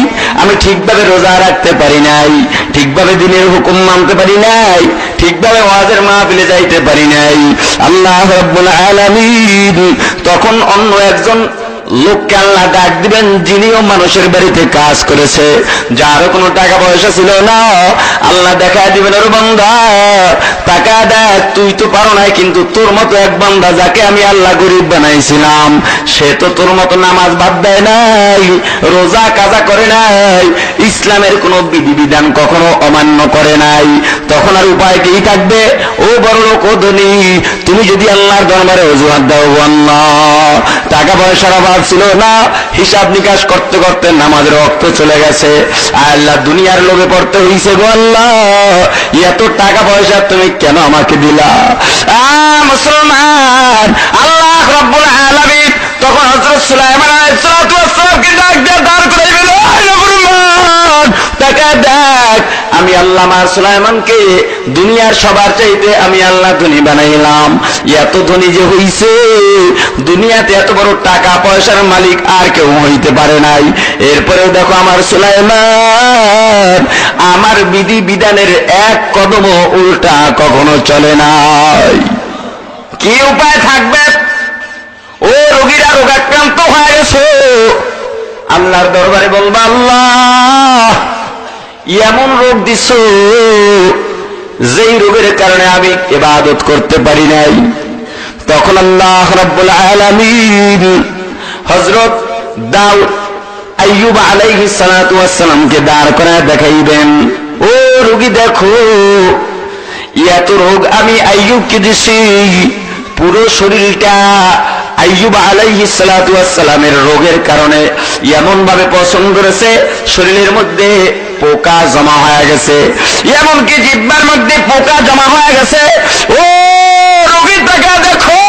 আমি ঠিকভাবে রোজা রাখতে পারি নাই। ঠিকভাবে দিনের হুকুম মানতে পারি নাই। ঠিকভাবে ওয়াজের মাহফিলে যাইতে পারি নাই। আল্লাহ তখন অন্য একজন লোককে আল্লাহ ডাক দিবেন, যিনিও মানুষের বাড়িতে কাজ করেছে। যারও কোনো টাকা পয়সা ছিল না, আল্লাহ দেখা দিবেন, ওর বান্দা, টাকা দেখ, তুই তো পারো নাই, কিন্তু তোর মতো এক বান্দা যাকে আমি আল্লাহ গরিব বানাইছিলাম, সে তো তোর মতো নামাজ বাদ দেয় নাই, রোজা কাজা করে নাই, ইসলামের কোনো বিধিবিধান কখনো অমান্য করে নাই। তখন আর উপায় কি থাকবে? ও বড় লোক, ও ধনী, তুমি যদি আল্লাহর দরবারে অজুহাত দাও, আল্লাহ, টাকা পয়সার অভাব ছিল না। হিসাব নিকাশ করতে করতে নামাজের রক্ত চলে গেছে। আল্লাহ দুনিয়ার লোকে পড়তে হইছে গো আল্লাহ। এত টাকা পয়সা তুমি কেন আমাকে দিলা? মুসলমান, আল্লাহ রব্বুল আলামিন, তখন হজরত সুলাইমান আলাইহিস সালাতু ওয়াস সালামকে ডাক দিয়ে দাঁড় করাই দিল টাকা দেখ আমি আল্লাহ মার সুলাইমানকে দুনিয়ার সবার চাইতে আমি আল্লাহ ধনী বানাইলাম। এত ধনী যে হইছে, দুনিয়াতে এত বড় টাকা পয়সার মালিক আর কেউ হইতে পারে নাই। এরপরেও দেখো আমার সুলাইমান, আমার বিধি বিধানের এক কদম উল্টা কখনো চলে নাই। কি উপায় থাকবে? ও রোগীরা রোগাক্রান্ত হয়ে গেছে। আল্লাহর দরবারে বলবা, আল্লাহ এমন রোগ দিছ যেই রোগের কারণে আমি ইবাদত করতে পারি নাই। তখন আল্লাহ রাব্বুল আলামিন হযরত দাউদ আইয়ুব আলাইহিস সালাতু ওয়াস সালামকে দাঁড় করায় দেখাইবেন, ও রোগী দেখো, এত রোগ আমি আইয়ুবকে দিছি, পুরো শরীরটা আইয়ুব আলাইহি সালাতু সালামের রোগের কারণে এমন ভাবে পছন্দ করেছে, শরীরের মধ্যে পোকা জমা হয়ে গেছে। এমনকি জিব্বার মধ্যে পোকা জমা হয়ে গেছে। ও রোগীর টাকা দেখো।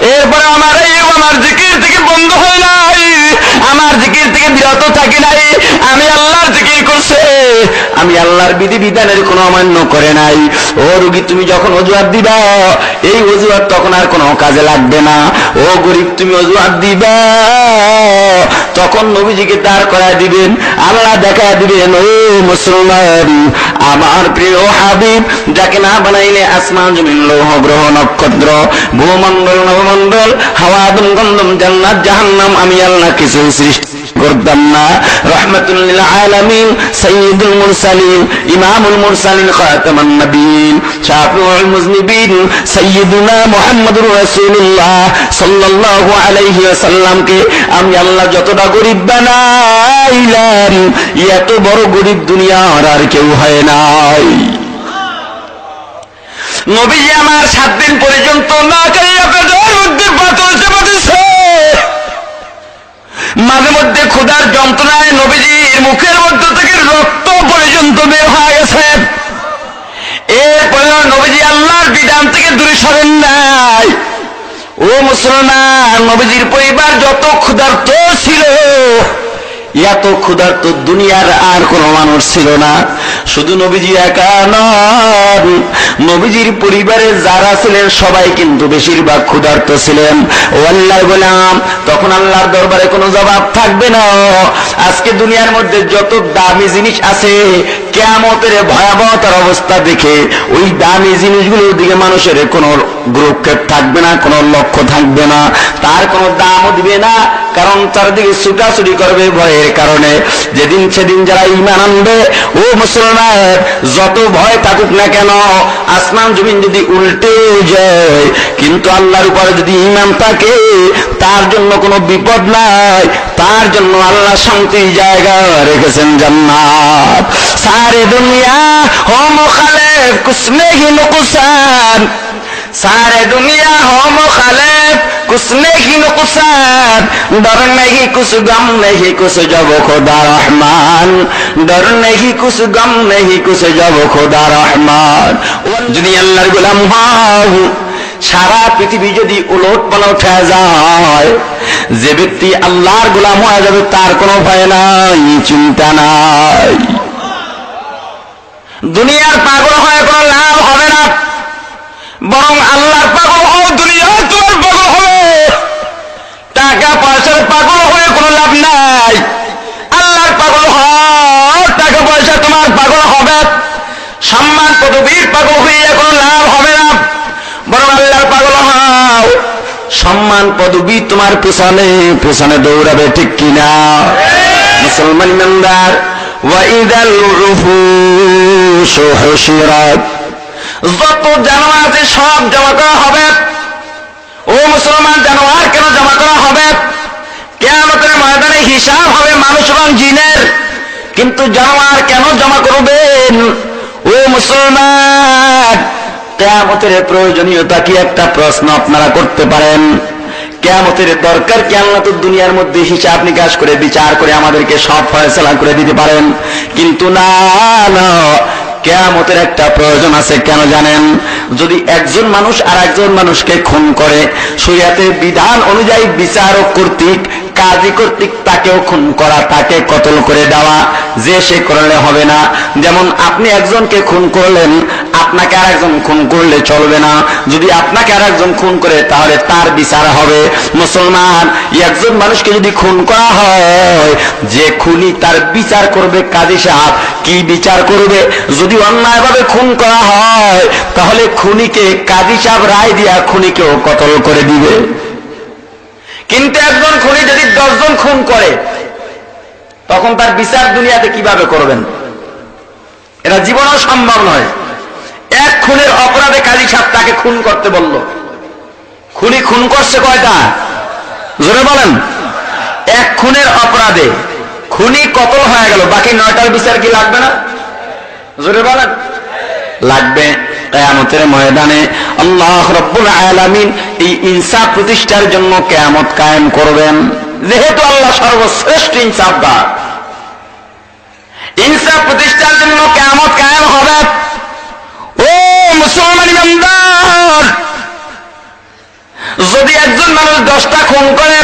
এরপরে আমার এই আমার জিকির থেকে বন্ধ হয় নাই। আমার জিকির থেকে বিরত থাকি নাই। আমি আল্লাহর জিকির করছে। আমি আল্লাহর বিধি বিধানের কোনো অমান্য করে নাই। ও, রুগী, তুমি যখন অজুহাত দিবা, এই অজুহাত তখন আর কোনো কাজে লাগবে না। ও, গরিব, তুমি অজুহাত দিবা। তখন নবীজিকে দাঁড় করায় দিবেন, আল্লাহ দেখা দিবেন ও মুসলমান, আমার প্রিয় হাবিব, যাকে না বানাইলে আসমান, জমিন, লৌহ, গ্রহ, নক্ষত্র ভূমন্ডল নবমন্ডল হাওয়া আদম গন্ধম জান্নাত, জাহান্নাম, আমি আল্লাহ কিছু সৃষ্টি আমি আল্লাহ যতটা গরিব বানাইলাম এত বড় গরিব দুনিয়ার আর কেউ হয় নাই। নবীজি আমার সাত দিন পর্যন্ত না মাঝে মধ্যে ক্ষুধার যন্ত্রণায় নবীজির মুখের মধ্যে থেকে রক্ত পর্যন্ত বের হয়ে গেছে। এরপরে নবীজি আল্লাহর বিধান থেকে দূরে সরেন ও মুসলমান, নবীজির পরিবার যত ক্ষুধার্ত ছিল, এত ক্ষুধার্ত দুনিয়ার আর কোন মানুষ ছিল না। শুধু নবীজি একা নন, নবীজির পরিবারে যারা ছিলেন, সবাই কিন্তু বেশিরভাগ ক্ষুধার্ত ছিলেন। ও আল্লাহ গোলাম, তখন আল্লাহর দরবারে কোনো জবাব থাকবে না। আজকে দুনিয়ার মধ্যে যত দামি জিনিস আছে কেমতের ভয়াবহতার অবস্থা দেখে ওই দামি জিনিসগুলোর দিকে মানুষের কোনো গ্রুপক্ষেপ থাকবে না, কোনো লক্ষ্য থাকবে না, তার কোনো দামও দিবে না, কারণ চারদিকে ছুটাছুটি করবে ভয়ের কারণে। যেদিন সেদিন যারা ইমান আনবে, ও মুসলমান, যত ভয় থাকুক না কেন, আসমান জমিন যদি উল্টে যায়, কিন্তু আল্লাহর উপরে যদি ইমান থাকে, তার জন্য কোনো বিপদ নাই, তার জন্য আল্লাহ শান্তি জায়গা রেখেছেন জান্নাত। সারে দুনিয়া হো মুখালেফ কুসমে হি নুকসান सारे दुनिया हो मुखालिफ कुछ नहीं नुकसान डर नहीं कुछ गम नहीं कुछ जब खुदा रहमान डर नहीं कुछ गम नहीं कुछ जब खुदा रहमान যদি আল্লাহর গোলাম হও সারা পৃথিবী যদি উলট পালট হয়ে যায় যে ব্যক্তি আল্লাহর গোলাম হয়ে যাবে তার কোনো ভয় নাই চিন্তা নাই দুনিয়ার পাগল হয়ে কোনো লাভ হবে না। বরং আল্লাহর পাগল হও দুনিয়ার তোমার পাগল হবে। টাকা পয়সার পাগল হয়ে কোনো লাভ নাই। আল্লাহর পাগল হও টাকা পয়সা তোমার পাগল হবে। সম্মান পদবীর পাগল হয়ে কোনো লাভ হবে না। বরং আল্লাহর পাগল হও। সম্মান পদবী তোমার পেছনে পেছনে দৌড়াবে ঠিক কিনা? মুসলমান ইমানদার, ওয়াইদাল হুশিরাত যত জানোয়ার আছে, সব জমা করা হবে। ও মুসলমান জানোয়ার কেন জমা করা হবে? কেয়ামতের ময়দানে হিসাব হবে মানুষ এবং জিনের। কিন্তু জানোয়ার কেন জমা করবেন? ও মুসলমান, কেয়ামতের প্রয়োজনীয়তা কি একটা প্রশ্ন আপনারা করতে পারেন? কেয়ামতের দরকার কি তো দুনিয়ার মধ্যে হিসাব নিকাশ করে, বিচার করে আমাদেরকে সব ফয়সলা করে দিতে পারেন? কিন্তু না না। কেয়ামতের একটা প্রয়োজন আছে, কেন জানেন? যদি একজন মানুষ আর একজন মানুষকে খুন করে, শরিয়াতের বিধান অনুযায়ী বিচারক কর্তৃক কাজী কর্তৃক তাকেও খুন করা, তাকে কতল করে দেওয়া, যে সে করলে হবে না। যেমন আপনি একজনকে খুন করলেন, আপনাকে আর একজন খুন করলে চলবে না। যদি আপনাকে আর একজন খুন করে, তাহলে তার বিচার হবে। মুসলমান, একজন মানুষকে যদি খুন করা হয়, যে খুনি তার বিচার করবে কাজী সাহেব, কি বিচার করবে? যদি অন্যায়ভাবে খুন করা হয়, তাহলে খুনিকে কাজী সাহেব রায় দিয়া খুনিকেও কতল করে দিবে। কিন্তু একজন খুনি যদি দশজন খুন করে, তখন তার বিচার দুনিয়াতে কীভাবে করবেন? এটা জীবনও সম্ভব নয়। এক খুনের অপরাধে কাজী সাহেব তাকে খুন করতে বলল। খুনি খুন করছে কয়টা? জোরে বলেন। এক খুনের অপরাধে খুনি কতল হয়ে গেল? বাকি নয়টার বিচার কি লাগবে না? জোরে বলেন। লাগবে কেয়ামতের ময়দানে আল্লাহ রব্বুল আলামিন এই ইনসাফ প্রতিষ্ঠার জন্য কেয়ামত কায়েম করবেন। যেহেতু আল্লাহ সর্বশ্রেষ্ঠ ইনসাফদার। ইনসাফ প্রতিষ্ঠার জন্য কেয়ামত কায়েম হবে। ও মুসলমান যদি একজন মানুষ দশটা খুন করে,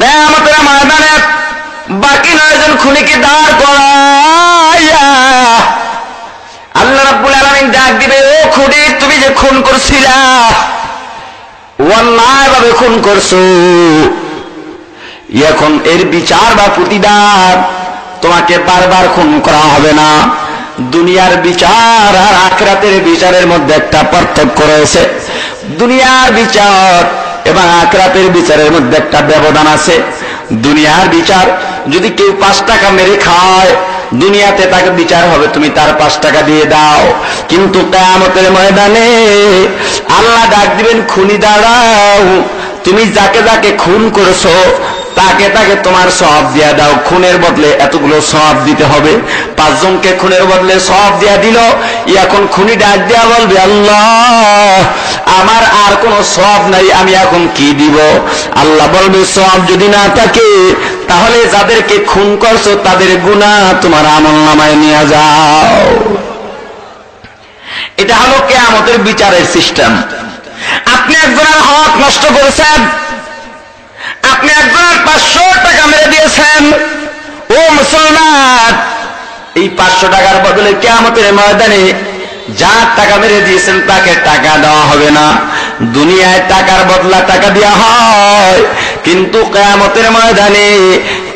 কেয়ামতের ময়দানে বাকি নয়জন খুনিকে দাঁড় করাইয়া আল্লাহ রাব্বুল আলামিন ডাক দিবে, ও খুনি, তুমি যে খুন করছিলা অন্যায় ভাবে খুন করছ। এখন এর বিচার বা প্রতিদান তোমাকে বারবার খুন করা হবে না। দুনিয়ার বিচার আর আখরাতের বিচারের মধ্যে একটা পার্থক্য রয়েছে। দুনিয়ার বিচার এবং আখরাতের বিচারের মধ্যে একটা ব্যবধান আছে। দুনিয়ার বিচার যদি কেউ পাঁচ টাকা মেরে খায় দুনিয়াতে তাকে বিচার হবে, তুমি তার পাঁচ টাকা দিয়ে দাও। কিন্তু কেয়ামতের ময়দানে আল্লাহ ডাক দিবেন, খুনি, দাঁড়াও। তুমি যাকে যাকে খুন করেছ, তাকে তাকে তোমার সব দিয়া দাও। খুনের বদলে এতগুলো সব দিতে হবে। পাঁচজনকে খুনের বদলে সব দিয়া দিল। এখন খুনি ডাক দেয়া বলবে, আল্লাহ, আমার আর কোনো সব নাই, আমি এখন কি দিব? আল্লাহ বলবে সব যদি না থাকে তাহলে যাদেরকে খুন করছ, তাদের গুণা তোমার আমল নামায় নিয়ে যাও। এটা হলো কে আমাদের বিচারের সিস্টেম। আপনি একজনের হক নষ্ট করেছেন, আপনি একজনের পাঁচশো টাকা মেরে দিয়েছেন। ও মুসলমান, এই পাঁচশো টাকার বদলে কেয়ামতের ময়দানে যার টাকা মেরে দিয়েছেন, তাকে টাকা দেওয়া হবে না। দুনিয়ায় টাকার বদলা টাকা দেওয়া হয়। কিন্তু কেয়ামতের ময়দানে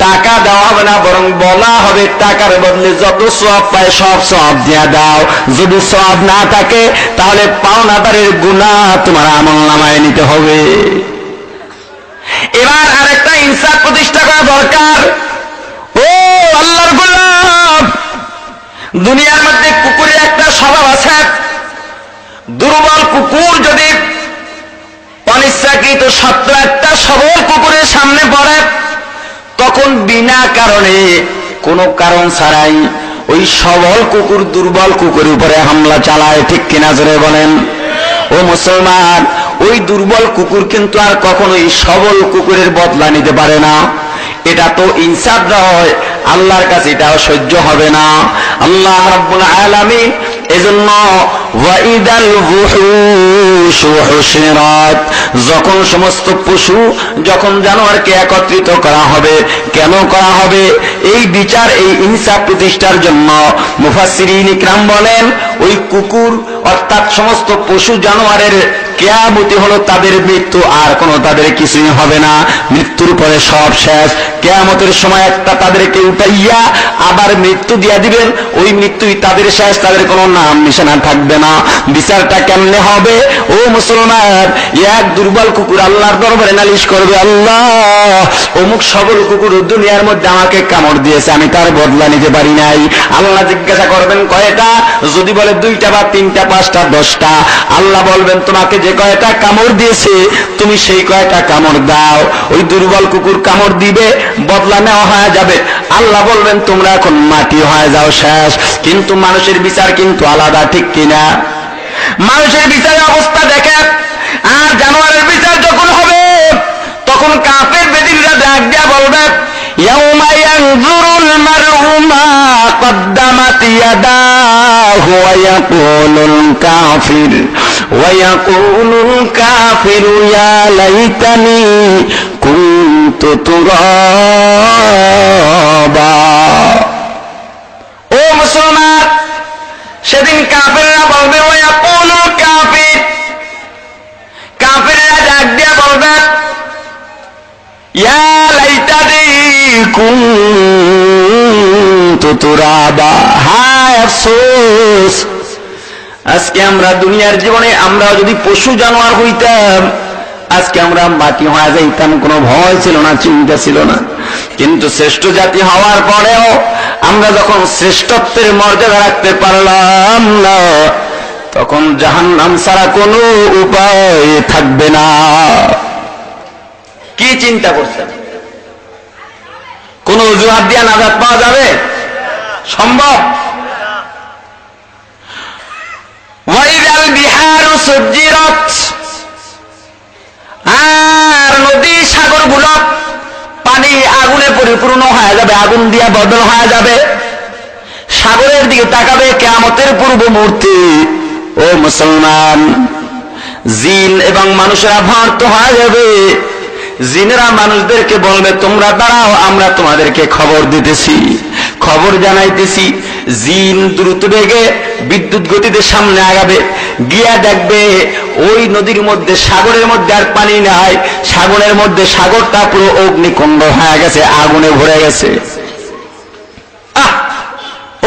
টাকা দেওয়া হবে না, বরং বলা হবে টাকার বদলে যত সব পায় সব সব দিয়া দাও। যদি সব না থাকে, তাহলে পাওনাদারের গুণা তোমার আমল নামায় নিতে হবে। এবার আরেকটা ইনসাফ প্রতিষ্ঠা করা দরকার। ও আল্লাহর গোলাম, দুনিয়ার মধ্যে কুকুরের একটা স্বভাব আছে। দুর্বল কুকুর যদি অনিচ্ছাকৃত সত্য একটা সবল কুকুরের সামনে পড়ে। তখন বিনা কারণে, কোনো কারণ ছাড়াই ওই সবল কুকুর দুর্বল কুকুরের উপরে হামলা চালায়। ঠিক কিনা জোরে বলেন? ও মুসলমান, ওই দুর্বল কুকুর কিন্তু আর কখনোই সবল কুকুরের বদলা নিতে পারে না। এটা তো ইনসাফ হয় আল্লাহর কাছে এটাও সহ্য হবে না। আল্লাহ রাব্বুল আলামিন এজন্য ওয়াইদাল বুহুশু যখন সমস্ত পশু, যখন জানোয়ারকে একত্রিত করা হবে, কেন করা হবে? এই বিচার, এই ইনসাফ প্রতিষ্ঠার জন্য মুফাসির ইকরাম বলেন, ওই কুকুর অর্থাৎ সমস্ত পশু জানোয়ারের কেয়ামতি হলো তাদের মৃত্যু আর কোনো তাদের কিছুই হবে না। মৃত্যুর পরে সব শেষ। কেয়ামতের সময় একটা তাদেরকে উঠাইয়া আবার মৃত্যু দিয়া দিবেন। ওই মৃত্যুই তাদের শেষ, তাদের কোনো নাম নিশানা থাকবে না। বিচারটা কেমনে হবে? ও মুসলমান, এক দুর্বল কুকুর আল্লাহর দরবারে নালিশ করবে, আল্লাহ, অমুক সবল কুকুর দুনিয়ার মধ্যে আমাকে কামড় দিয়েছে, আমি তার বদলা নিতে পারি নাই। আল্লাহ জিজ্ঞাসা করবেন, কয়টা? যদি বলে, দুইটা বা তিনটা, পাঁচটা, দশটা। আল্লাহ বলবেন, তোমাকে যে কয়টা কামড় দিয়েছে তুমি সেই কয়টা কামড় দাও ওই দুর্বল কুকুর কামড় দিবে বদলা নেওয়া হয়ে যাবে আল্লাহ বলবেন তোমরা এখন মাটি হয়ে যাও শেষ কিন্তু মানুষের বিচার কিন্তু আলাদা ঠিক কিনা মানুষের বিচারের অবস্থা দেখে আর জানোয়ারের বিচার যখন হবে তখন কাফের বেদিনরা ডাক দিয়া বলবে يوم ينظر المرء ما قدمت يداه ويقول الكافر ويقول الكافر يا ليتني كنت ترابا ও মুসলমান সেদিন কাফেররা বলবে ওই আপন কাফির কাফেররা ডাক দিয়া বলবে ইয়া লাইতানি কুনতু তুরাবা হায় আফসোস আজকে আমরা দুনিয়ার জীবনে আমরা যদি পশু জানোয়ার হইতাম, আজকে আমরা মাটি হয়ে যাইতাম, কোনো ভয় ছিল না, চিন্তা ছিল না। কিন্তু শ্রেষ্ঠ জাতি হওয়ার পরেও আমরা যখন শ্রেষ্ঠত্বের মর্যাদা রাখতে পারলাম না, তখন জাহান নাম ছাড়া কোনো উপায় থাকবে না। কি চিন্তা করছেন? কোন অজুহাত দিয়ে নাজাদ পাওয়া যাবে? সম্ভব? ওয়াইদাল বিহারু আর নদী পানি আগুনে পরিপূর্ণ হয়ে যাবে, আগুন দিয়া বদল হয়ে যাবে। সাগরের দিকে তাকাবে কেয়ামতের পূর্ব মূর্তি। ও মুসলমান, জিন এবং মানুষেরা ভর্ত হয়ে যাবে। জিনেরা মানুষদেরকে বলবে, তোমরা দাঁড়াও, আমরা তোমাদেরকে খবর দিতেছি। খবর জানাইতেছি, জিন দ্রুত বেগে বিদ্যুৎ গতিতে সামনে আগাবে। গিয়া দেখবে, ওই নদীর মধ্যে, সাগরের মধ্যে আর পানি নাই। সাগরের মধ্যে সাগরটা পুরো অগ্নিকুণ্ড হয়ে গেছে, আগুনে ভরে গেছে।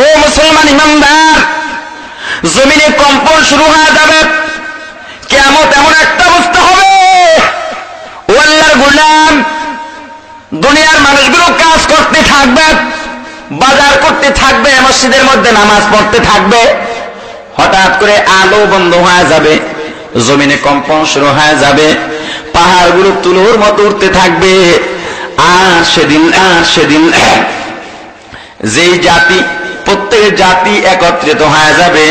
ও মুসলমান ইমানদার, জমিনে কম্পন শুরু হয়ে যাবে। কেমন এমন একটা অবস্থা হবে। ও আল্লাহর গুলাম, দুনিয়ার মানুষগুলো কাজ করতে থাকবে। বাজার করতে থাকবে, মসজিদের মধ্যে নামাজ পড়তে থাকবে। হঠাৎ করে আলো বন্ধ হয়ে যাবে, জমিনে কম্পন শুরু হয়ে যাবে, পাহাড়গুলো তুলোর মতো উঠতে থাকবে। আর সেদিন আর সেদিন যেই জাতি, প্রত্যেক জাতি একত্রিত হয়ে যাবে।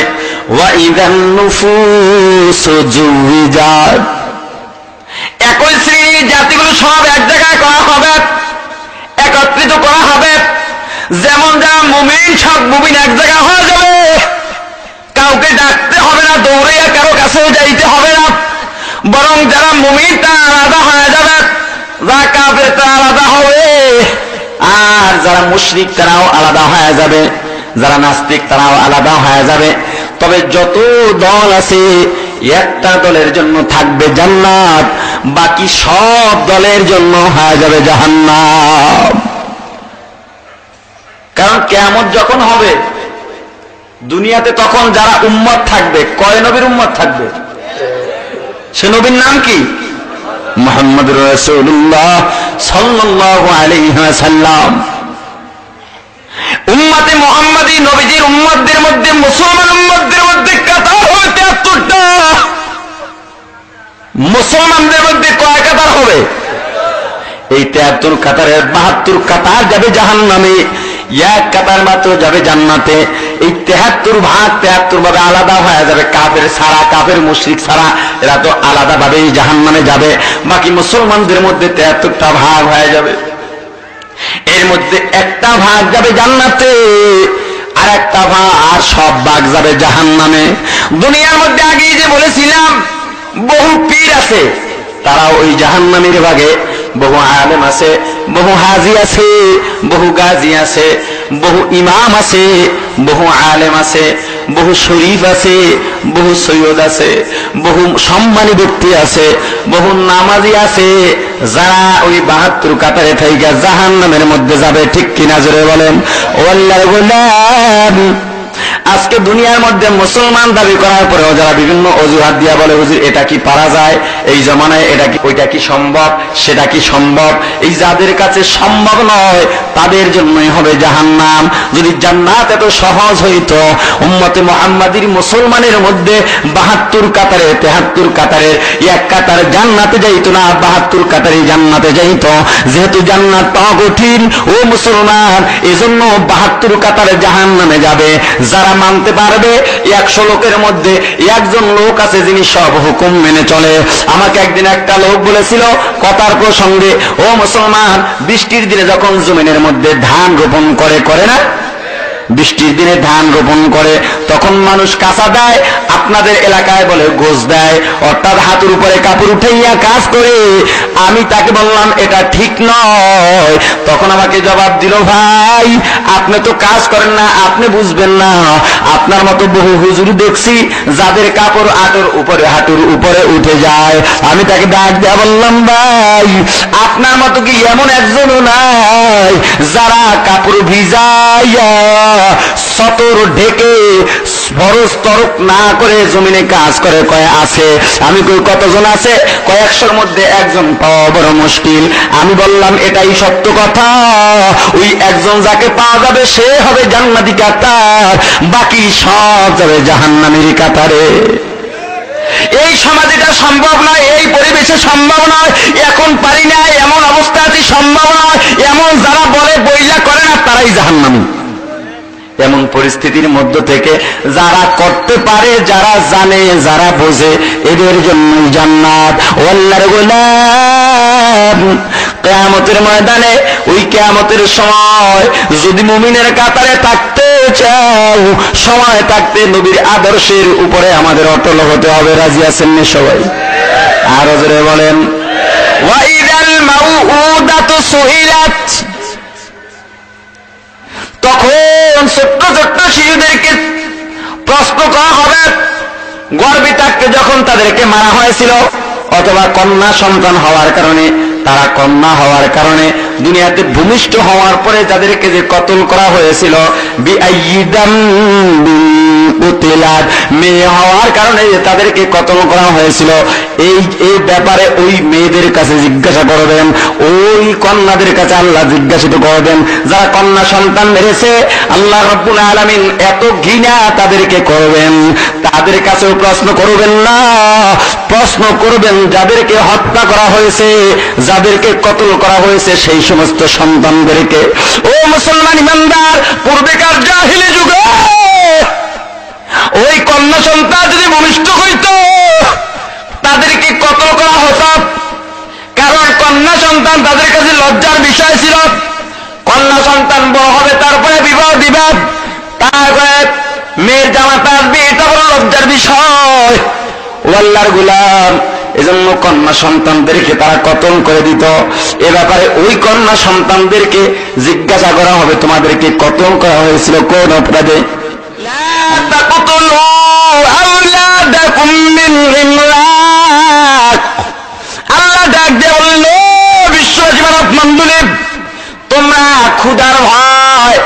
একই শ্রেণির জাতিগুলো সব এক জায়গায় করা হবে, একত্রিত করা হবে। যেমন যা মুমিন সব মুমিন এক জায়গায় হয়ে যাবে। কাউকে ডাকতে হবে না দৌড়াইয়া কারও কাছে যাইতে হবে না। বরং যারা মুমিন তা আলাদা হয়ে যাবে। যা কাফের তা আলাদা হবে। আর যারা মুশরিক, তারাও আলাদা হয়ে যাবে। যারা নাস্তিক, তারাও আলাদা হয়ে যাবে। তবে যত দল আছে, একটা দলের জন্য থাকবে জান্নাত, বাকি সব দলের জন্য হয়ে যাবে জাহান্নাম। কারণ কেমন যখন হবে, দুনিয়াতে তখন যারা উম্মত থাকবে, কয় নবীর উম্মত থাকবে? সে নবীর নাম কি? মোহাম্মদ রসুল্লাহ সাল্লাহ আলহাসাল্লাম উম্মাতে মোহাম্মদী নবীজির উম্মতদের মধ্যে, মুসলমান উম্মতদের মধ্যে কাতার হবে তেহাত্তরটা মুসলমানদের মধ্যে কয় কাতার হবে? এই তেহাত্তর কাতারের বাহাত্তর কাতার যাবে জাহান নামে এক কাতার মাত্র যাবে জান্নাতে। এই তেহাত্তর ভাগ তেহাত্তর ভাবে আলাদা হয়ে যাবে কাফের সারা কাফের মুশ্রিক সারা এরা তো আলাদা ভাবে জাহান নামে যাবে। বাকি মুসলমানদের মধ্যে তেহাত্তরটা ভাগ হয়ে যাবে। এর মধ্যে একটা ভাগ যাবে জান্নাতে আর একটা ভাগ আর সব ভাগ যাবে জাহান নামে দুনিয়ার মধ্যে আগে যে বলেছিলাম, বহু পীর আছে তারা ওই জাহান নামের ভাগে বহু আলেম আছে বহু হাজি আছে বহু গাজী আছে বহু ইমাম আছে বহু আলেম আছে বহু শরীফ আছে বহু সৈয়দ আছে বহু সম্মানী ব্যক্তি আছে বহু নামাজি আছে যারা ওই বাহাত্তর কাতারে থেকে জাহান নামের মধ্যে যাবে ঠিক কিনা জোরে বলেন ও আল্লাহর গোলাম আজকে দুনিয়ার মধ্যে মুসলমান দাবি করার পরেও যারা বিভিন্ন অজুহাত দিয়া বলে, হুজুর, এটা কি পারা যায়? এই জমানায় এটা কি, ওইটা কি সম্ভব? সেটা কি সম্ভব? এই যাদের কাছে সম্ভব নয়, তাদের জন্যই হবে জাহান্নাম। যদি জান্নাত এত সহজ হইতো, উম্মতে মোহাম্মদীর মুসলমানের মধ্যে বাহাত্তর কাতারে, তেহাত্তর কাতারের এক কাতার জান্নাতে যাইতো না, বাহাত্তর কাতারে জান্নাতে যাইত। যেহেতু জান্নাত পাওয়া কঠিন, ও মুসলমান, এজন্য বাহাত্তর কাতারে জাহান নামে যাবে। যারা মানতে পারবে, একশো লোকের মধ্যে একজন লোক আছে যিনি সব হুকুম মেনে চলে। আমাকে একদিন একটা লোক বলেছিল কথার প্রসঙ্গে, ও মুসলমান, বৃষ্টির দিনে যখন জমিনের মধ্যে ধান রোপণ করে করে না? বৃষ্টির দিনে ধান রোপণ করে, তখন মানুষ কাঁচা দেয়, আপনাদের এলাকায় বলে গোস দেয়। অর্থাৎ হাতের উপরে কাপড় উঠাইয়া কাজ করে, আমি তাকে বললাম, এটা ঠিক নয়। তখন আমাকে জবাব দিল, ভাই, আপনি তো কাজ করেন না, আপনি বুঝবেন না। আপনার মতো বহু হুজুর দেখছি, যাদের কাপড় আটোর উপরে, হাঁটুর উপরে উঠে যায়। আমি তাকে ডাক দেয়া বললাম, ভাই, আপনার মতো কি এমন একজনও নাই, যারা কাপড় ভিজাইয়া সতর ঢেকে ফরজ তরক না করে জমিনে কাজ করে কয়ে আছে? আমি কই কতজন আছে? কয়েকশোর মধ্যে একজন পাওয়া বড় মুশকিল। আমি বললাম, এটাই সত্য কথা। ওই একজন যাকে পাওয়া যাবে, সে হবে জান্নাতি কাতার। বাকি সব যাবে জাহান্নামের কাতারে। এই সমাজে এটা সম্ভব নয়, এই পরিবেশে সম্ভব নয়, এখন পারি না এমন অবস্থা আছে, সম্ভব নয়, এমন যারা বলে, বইলা করে না, তারাই জাহান্নামী। এমন পরিস্থিতির মধ্য থেকে যারা করতে পারে, যারা জানে, যারা বোঝে, এদের জন্য জান্নাত। ওয়াল্লার গোলাম, কেয়ামতের ময়দানে, ওই কেয়ামতের সময় যদি মুমিনের কাতারে থাকতে চাও, সময় থাকতে নবীর আদর্শের উপরে আমাদের অটল হতে হবে। রাজি আছেন সবাই? আরও বলেন। ওয়াইদাল মাউউদাতু সুইলাত তখন ছোট্ট ছোট্ট শিশুদেরকে প্রশ্ন করা হবে গর্বে যখন তাদেরকে মারা হয়েছিল, অথবা কন্যা সন্তান হওয়ার কারণে, তারা কন্যা হওয়ার কারণে, দুনিয়াতে ভূমিষ্ঠ হওয়ার পরে তাদেরকে যে কতল করা হয়েছিল মেয়ে হওয়ার কারণে তাদেরকে কতল করা হয়েছিল, এই এই ব্যাপারে ওই মেয়েদের কাছে জিজ্ঞাসা ওই কন্যাদের কাছে আল্লাহ জিজ্ঞাসিত যারা কন্যা সন্তান মেরেছে, আল্লাহ রব্বুল আলমিন এত ঘৃণা তাদেরকে করবেন, তাদের কাছেও প্রশ্ন করবেন না, প্রশ্ন করবেন যাদেরকে হত্যা করা হয়েছে, যাদেরকে কতল করা হয়েছে, সেই সমস্ত সন্তানদেরকে। ও মুসলমান ইমানদার, পূর্বেকার জাহিলি যুগে! ওই কন্যা সন্তান যদি ভূমিষ্ঠ হইত, তাদেরকে কতল করা হতো? কারণ কন্যা সন্তান তাদের কাছে লজ্জার বিষয় ছিল। কন্যা সন্তান বড় হবে, তারপরে বিবাহ দিবাদ তারপরে মেয়ের জামাতা আসবে এটা বড় লজ্জার বিষয়। ওয়াল্লার গুলাম, এজন্য কন্যা সন্তানদেরকে তারা কতল করে দিত। এ ব্যাপারে ওই কন্যা সন্তানদেরকে জিজ্ঞাসা করা হবে, তোমাদেরকে কতল করা হয়েছিল কোন অপরাধে? আল্লাহ ডাক দিয়ে বলল বিশ্বজীবন মন্ডলী তোমরা ক্ষুদার ভয়,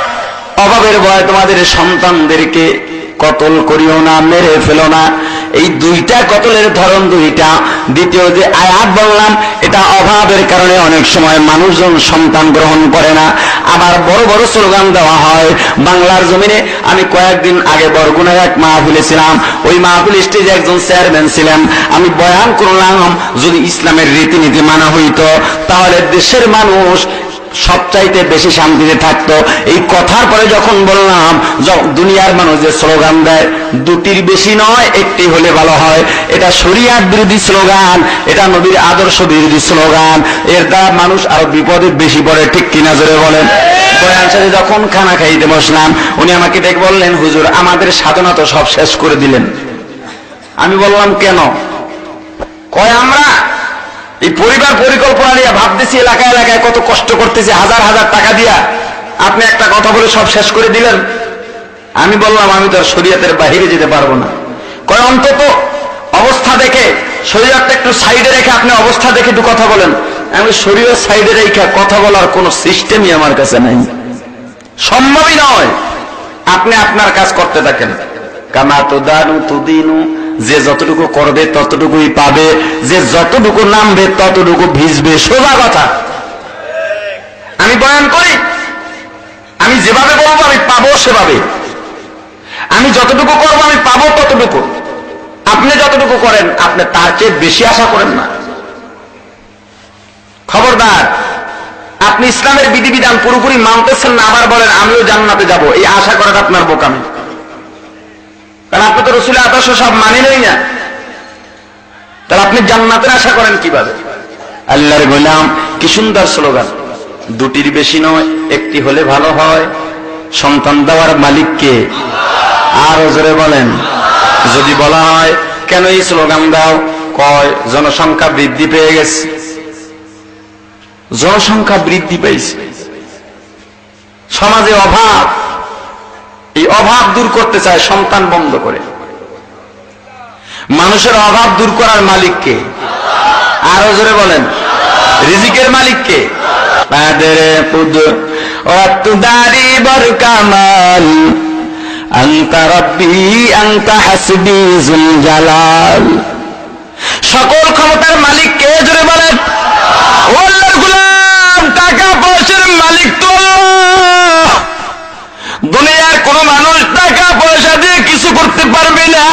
অভাবের ভয় তোমাদের সন্তানদেরকে কতল করিও না, মেরে ফেলো না। এই দুইটা কতলের ধরন দুইটা? দ্বিতীয় যে আয়াত বললাম, এটা অভাবের কারণে অনেক সময় মানুষজন সন্তান গ্রহণ করে না। আবার বড় বড় স্লোগান দেওয়া হয়, বাংলার জমিনে আমি কয়েকদিন আগে বরগুনায় এক মাহফিলে ছিলাম। ওই মাহফিল স্টেজে একজন চেয়ারম্যান ছিলেন। আমি বয়ান করলাম, যদি ইসলামের রীতিনীতি মানা হইত, তাহলে দেশের মানুষ সবচাইতে বেশি শান্তিতে থাকতো। এই কথার পরে যখন বললাম দুনিয়ার মানুষ যে স্লোগান দেয়, দুটির বেশি নয়, একটি হলে ভালো হয়। এটা শরিয়াত বিরোধী স্লোগান, এটা নবীর আদর্শ বিরোধী স্লোগান। এর দ্বারা মানুষ আরও বিপদে বেশি পড়ে, ঠিক কিনা জোরে বলেন? যখন খানা খাইতে বসলাম, উনি আমাকে দেখ বললেন, হুজুর, আমাদের সাধনা তো সব শেষ করে দিলেন। আমি বললাম, কেন? কয়, আমরা এই পরিবার পরিকল্পনা নিয়ে ভাবতেছি এলাকা এলাকায় কত কষ্ট করতেছি, হাজার হাজার টাকা দিয়া। আপনি একটা কথা বলে সব শেষ করে দিলেন। আমি বললাম, আমি তো শরীয়তের বাহিরে যেতে পারব না। কয়, অন্তত অবস্থা দেখে শরীরটা একটু সাইডে রেখে আপনি অবস্থা দেখে একটু কথা বলেন। আমি শরীরের সাইডে রেখে কথা বলার কোন সিস্টেমই আমার কাছে নাই। সম্ভবই নয়। আপনি আপনার কাজ করতে থাকেন। কামা তো দানু তুদিনু যে যতটুকু করবে, ততটুকুই পাবে। যে যতটুকু নামবে, ততটুকু ভিজবে। সোজা কথা। আমি বয়ান করি? আমি যেভাবে বলব, আমি পাবো সেভাবে। আমি যতটুকু করব, আমি পাবো ততটুকু। আপনি যতটুকু করেন, আপনি তার চেয়ে বেশি আশা করেন না। খবরদার, আপনি ইসলামের বিধিবিধান পুরোপুরি মানতেছেন না, আবার বলেন, আমিও জান্নাতে যাব। এই আশা করাটা আপনার বোকামি। কারণ আপনি তো রসুলের আদর্শ সব মানি নেই না। তাহলে আপনি জান্নাতের আশা করেন কীভাবে? আল্লাহর গোলাম, কি সুন্দর স্লোগান। দুটির বেশি নয়, একটি হলে ভালো হয়। সন্তান দেওয়ার মালিককে আর জোরে বলেন। যদি বলা হয়, কেন এই স্লোগান দাও? কয়, জনসংখ্যা বৃদ্ধি পেয়ে গেছে। জনসংখ্যা বৃদ্ধি পেয়েছে। সমাজে অভাব। এই অভাব দূর করতে চায় সন্তান বন্ধ করে। মানুষের অভাব দূর করার মালিককে আরও জোরে বলেন। রিজিকের মালিককে জালাল। সকল ক্ষমতার মালিক কে জোরে বলেন? টাকা পয়সার মালিক তো। দুনিয়ার কোন মানুষ টাকা পয়সা দিয়ে কিছু করতে পারবে না।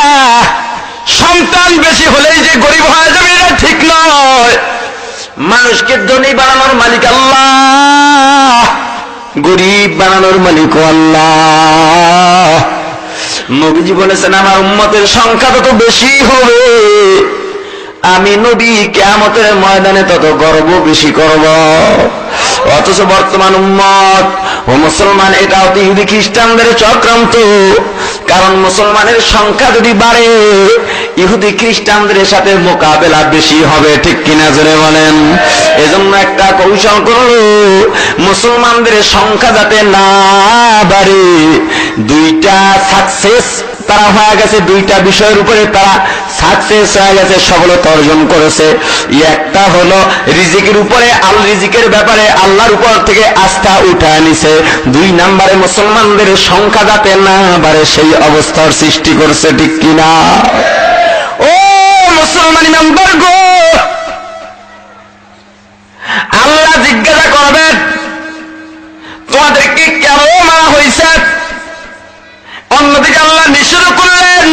সন্তান বেশি হলেই যে গরিব হয়ে যাবে এটা ঠিক নয়। মানুষকে ধনী বানানোর মালিক আল্লাহ। গরিব বানানোর মালিক আল্লাহ। নবীজি বলেছেন, আমার উম্মতের সংখ্যা তত বেশি হবে। আমি নবী কেমতের ময়দানে তত গর্ব বেশি করব। অথচ বর্তমান উম্মত ও মুসলমান এটা অতি ইহুদি খ্রিস্টানদের চক্রান্ত। কারণ মুসলমানের সংখ্যা যদি বাড়ে, ইহুদি খ্রিস্টানদের সাথে মোকাবেলা বেশি হবে, ঠিক কিনা জোরে বলেন? এজন্য একটা কৌশল করল মুসলমানদের সংখ্যা যাতে না বাড়ে, দুইটা সাকসেস তারা হয়ে গেছে দুইটা বিষয়ের উপরে, তারা সাকসেস হয়ে গেছে, সফলতা অর্জন করেছে। একটা হলো রিজিকের উপরে, আল রিজিকের ব্যাপারে আল্লাহর উপর থেকে আস্থা উঠা নিছে। দুই নাম্বারে মুসলমানদের সংখ্যা যাতে না বাড়ে, সেই অবস্থার সৃষ্টি করছে ঠিক কিনা? ও মুসলমান নাম্বার গো আল্লাহ জিজ্ঞাসা করবেন তোমাদেরকে কেন মারা হয়েছে অন্যদিকে আল্লাহ নিষেধ করলেন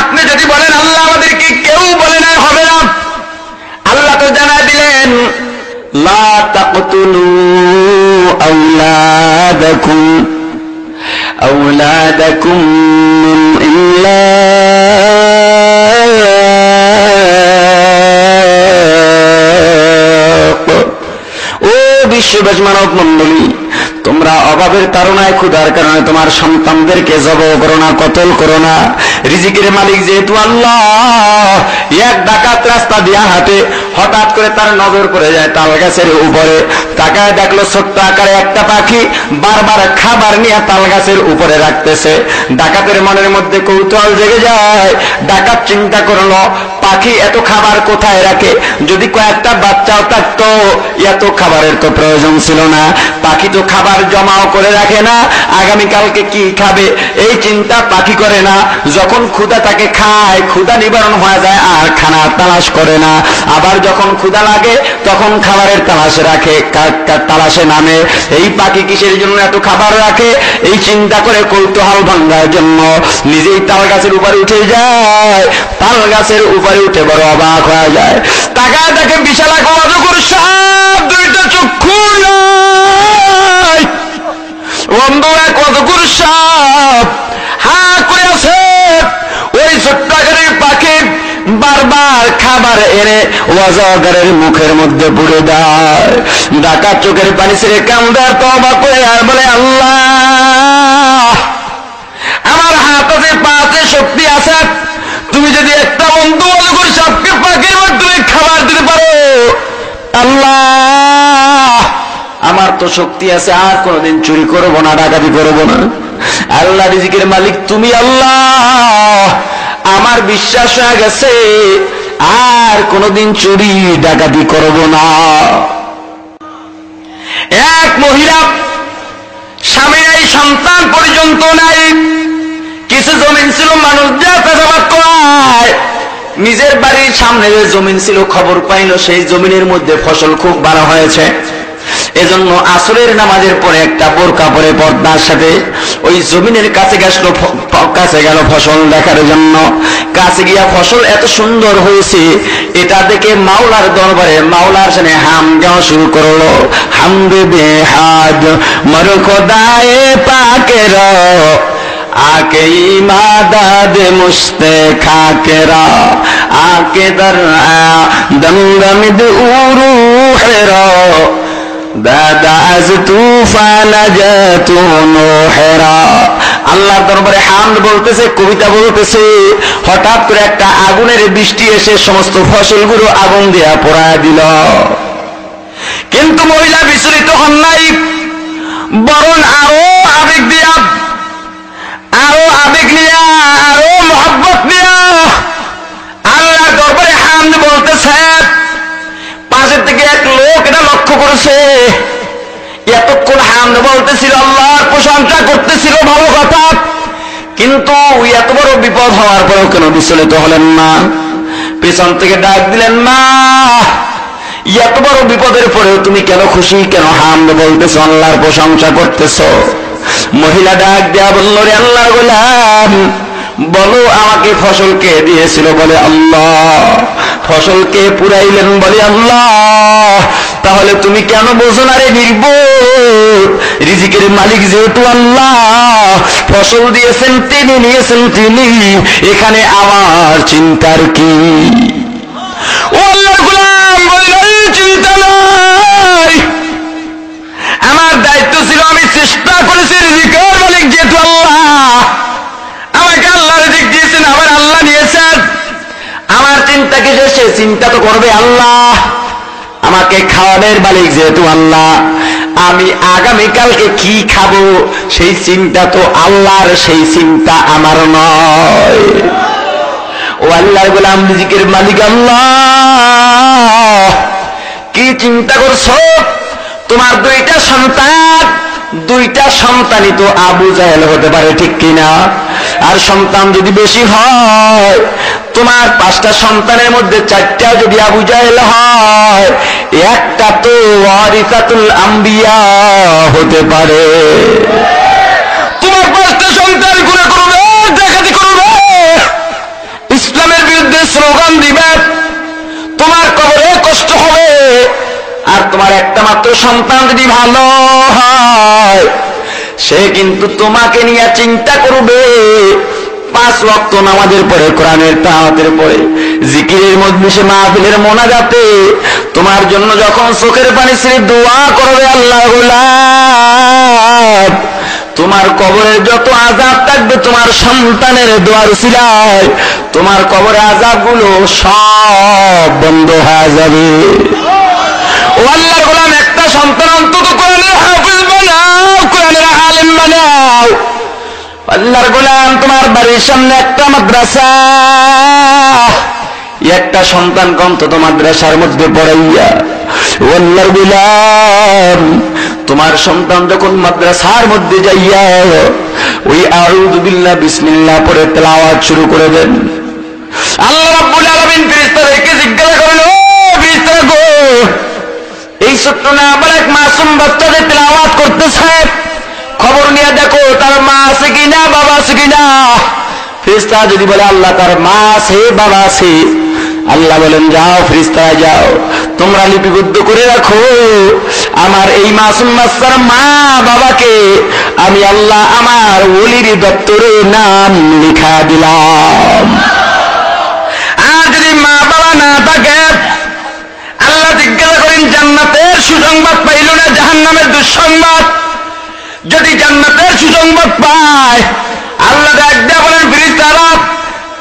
আপনি যদি বলেন আল্লাহ আমাদেরকে কেউ বলে না হবে না আল্লাহ তো জানা দিলেন ইমলাক ও বিশ্ববাসী মানব মন্ডলী তোমরা অভাবের তারণায় ক্ষুধার কারণে তোমার সন্তানদেরকে জব করো না, কতল করো না। রিজিকের মালিক যেহেতু আল্লাহ, এক ডাকাত রাস্তা দিয়া হাঁটে হঠাৎ করে তার নজর পড়ে যায় তাল গাছের উপরে। তাকায় দেখল ছোট্ট আকারে একটা পাখি বারবার খাবার নিয়ে তাল গাছের উপরে রাখতেছে। ডাকাতের মনের মধ্যে কৌতূহল জেগে যায়। ডাকাত চিন্তা করল, পাখি এত খাবার কোথায় রাখে? যদি কয়েকটা বাচ্চাও থাকতো, এত খাবারের তো প্রয়োজন ছিল না। পাখি তো খাবার জমাও করে রাখে না, আগামীকালকে কি খাবে? এই চিন্তা পাখি করে না। যখন ক্ষুদা তাকে খায় ক্ষুদা নিবারণ হয়ে যায়, আর খানা তালাশ করে না। আবার যখন ক্ষুধা লাগে, তখন খাবারের তালাশে রাখে তালাশে নামে। এই পাখি কিসের জন্য এত খাবার রাখে? এই চিন্তা করে কৌতূহল ভাঙ্গার জন্য। নিজেই তাল গাছের উপরে উঠে যায়। তাল গাছের উপরে উঠে বড় অবাক হয়ে যায়। তাকায় তাকে বিশালা খাওয়া অজগর সাপ, দুইটা চক্ষু অন্ধ এক অজগর সাপ, হা করে আছে। ওই ছোট্ট পাখির নাই। আর এনে ওয়াজাগারের মুখের মধ্যে পুড়ে দেয়। ডাকাত চোখের পানি ছেড়ে কামদার তবা করে আর বলে, আল্লাহ, আমার হাত আছে, পা শক্তি আছে। তুমি যদি একটা বন্ধু মনে করি সবকে পাখির মাধ্যমে খাবার দিতে পারো, আল্লাহ, আমার তো শক্তি আছে, আর কোনোদিন চুরি করব না, ডাকাতি করব না। আল্লাহ রিজিকের মালিক তুমি, আল্লাহ। আমার বিশ্বাস হয়ে গেছে, আর কোনোদিন চুরি ডাকাতি করব না। এক মহিলা, স্বামী নাই, সন্তান পর্যন্ত নাই, কিছু জমিন ছিল মানুষ যা চাষাবাদ করায়। নিজের বাড়ির সামনে যে জমিন ছিল, খবর পাইল, সেই জমিনের মধ্যে ফসল খুব ভালো হয়েছে। এজন্য আসরের নামাজের পরে একটা বোরকা পরে পর্দার সাথে ওই জমিনের কাছে গেছিল কাছে গেল ফসল দেখার জন্য। কাছে গিয়া ফসল এত সুন্দর হয়েছে, এটা দেখে মাওলার দরবারে মাওলার সামনে হাম গাওয়া শুরু করল। হামদে বেহাদ মর খোদায়ে পাকের, আকে দে মুস্তে খাকেরা আকে দর দমদমিদ উরুহেরা আল্লাহর দরবারে বলতেছে, কবিতা বলতেছে, হঠাৎ করে একটা আগুনের বৃষ্টি এসে সমস্ত ফসলগুলো আগুন দেয়া দিল। কিন্তু মহিলা বিচলিত হন নাই, বরং আরও আবেগ দিয়া, আরও আবেগ নিয়া, আরও মহব্বত নিয়া আল্লাহ দরবারে হামদ বলতেছে পাশের থেকে এক লোক এটা লক্ষ্য করেছে। এতক্ষণ হামদ বলতেছিল, আল্লাহর প্রশংসা করতেছিল, ভালো কথা। কিন্তু এত বড় বিপদ হওয়ার পরেও কেন বিচলিত হলেন না? পেছন থেকে ডাক দিলেন না এত বড় বিপদের পরেও তুমি কেন খুশি? কেন হামদ বলতেছ? আল্লাহর প্রশংসা করতেছ? মহিলা ডাক দেয়া বলল রে আল্লাহর গোলাম, বলো আমাকে ফসল কে দিয়েছিল বলে আল্লাহ? ফসল কে পুরাইলেন বলে আল্লাহ? তাহলে তুমি কেন বোঝো না রে নির্বোধ? মালিক যেহেতু আল্লাহ, ফসল দিয়েছেন তিনি নিয়েছেন তিনি, এখানে আমার চিন্তার কি? আমার দায়িত্ব ছিল, আমি চেষ্টা করেছি রিজিকের মালিক যেহেতু আল্লাহ। আমাকে আল্লাহ রিজিক দিয়েছেন, আবার আল্লাহ নিয়েছেন। আমার চিন্তা কিসে সে চিন্তা তো করবে আল্লাহ। আমাকে খাওয়ানোর মালিক যেহেতু আল্লাহ, আমি আগামীকালকে কি খাব সেই চিন্তা তো আল্লাহর, সেই চিন্তা আমার নয়। ও আল্লাহর গোলাম রিজিকের মালিক আল্লাহ, কি চিন্তা করছ? তোমার দুইটা সন্তান, দুইটা সন্তানই তো আবু জাহেল হতে পারে, ঠিক কিনা? আর সন্তান যদি বেশি হয় তোমার পাঁচটা সন্তানের মধ্যে চারটা যদি আবু জাহেল হয়, একটা তো ওয়ারিসাতুল আম্বিয়া হতে পারে। তোমার পাঁচটা সন্তান গুণে করবে, ডাকাতি করবে। ইসলামের বিরুদ্ধে স্লোগান দিবে। তোমার কবরে কষ্ট হবে। আর তোমার একটা মাত্র সন্তান যদি ভালো হয়, সে কিন্তু তোমাকে নিয়ে চিন্তা করবে। পাঁচ রক্ত নামাজের পরে, কোরআনের তাহাতের পরে, জিকিরের মধ্যে সে মাহফিলের মোনাজাতে তোমার জন্য যখন চোখের পানি ছেড়ে দোয়া করবে আল্লাহ তোমার কবরের যত আজাব থাকবে, তোমার সন্তানের দোয়ার সিলায়, তোমার কবরে আজাবগুলো সব বন্ধ হয়ে যাবে। ও আল্লাহর গোলাম, একটা সন্তান অন্তত করলে হাফিজ বানাও। আল্লাহর গোলাম, তোমার বাড়ির সামনে একটা মাদ্রাসা। একটা সন্তান অন্তত মাদ্রাসার মধ্যে পড়াইয়া আল্লাহর গোলাম, তোমার সন্তান যখন মাদ্রাসার মধ্যে যাইয়া, ওই আউযুবিল্লাহ বিসমিল্লাহ পড়ে তেলাওয়াত শুরু করে দেন। আল্লাহ রাব্বুল আলামিন ফেরেশতাদেরকে জিজ্ঞাসা করেন ও ফেরেশতারা গো এই ছোট্ট না, আবার এক মাসুম বাচ্চাদের তেলাওয়াত করতেছে? খবর নিয়ে দেখো, তার মা আছে কিনা, বাবা আছে কিনা? ফেরেশতা যদি বলে, আল্লাহ তার মা আছে, বাবা আছে। আল্লাহ বলেন, যাও ফ্রিস্তায় যাও। তোমরা লিপিবদ্ধ করে রাখো। আমার এই মাসুম মা, বাবাকে আমি আল্লাহ আমার ওলির দপ্তরে নাম লিখা দিলাম। আর যদি মা, বাবা না থাকে, আল্লাহ জিজ্ঞাসা করেন, জান্নাতের সুসংবাদ পাইল না জাহান নামের দুঃসংবাদ? যদি জান্নাতের সুসংবাদ পায়, আল্লাহ একদা বলেন ফিরিস্তারা,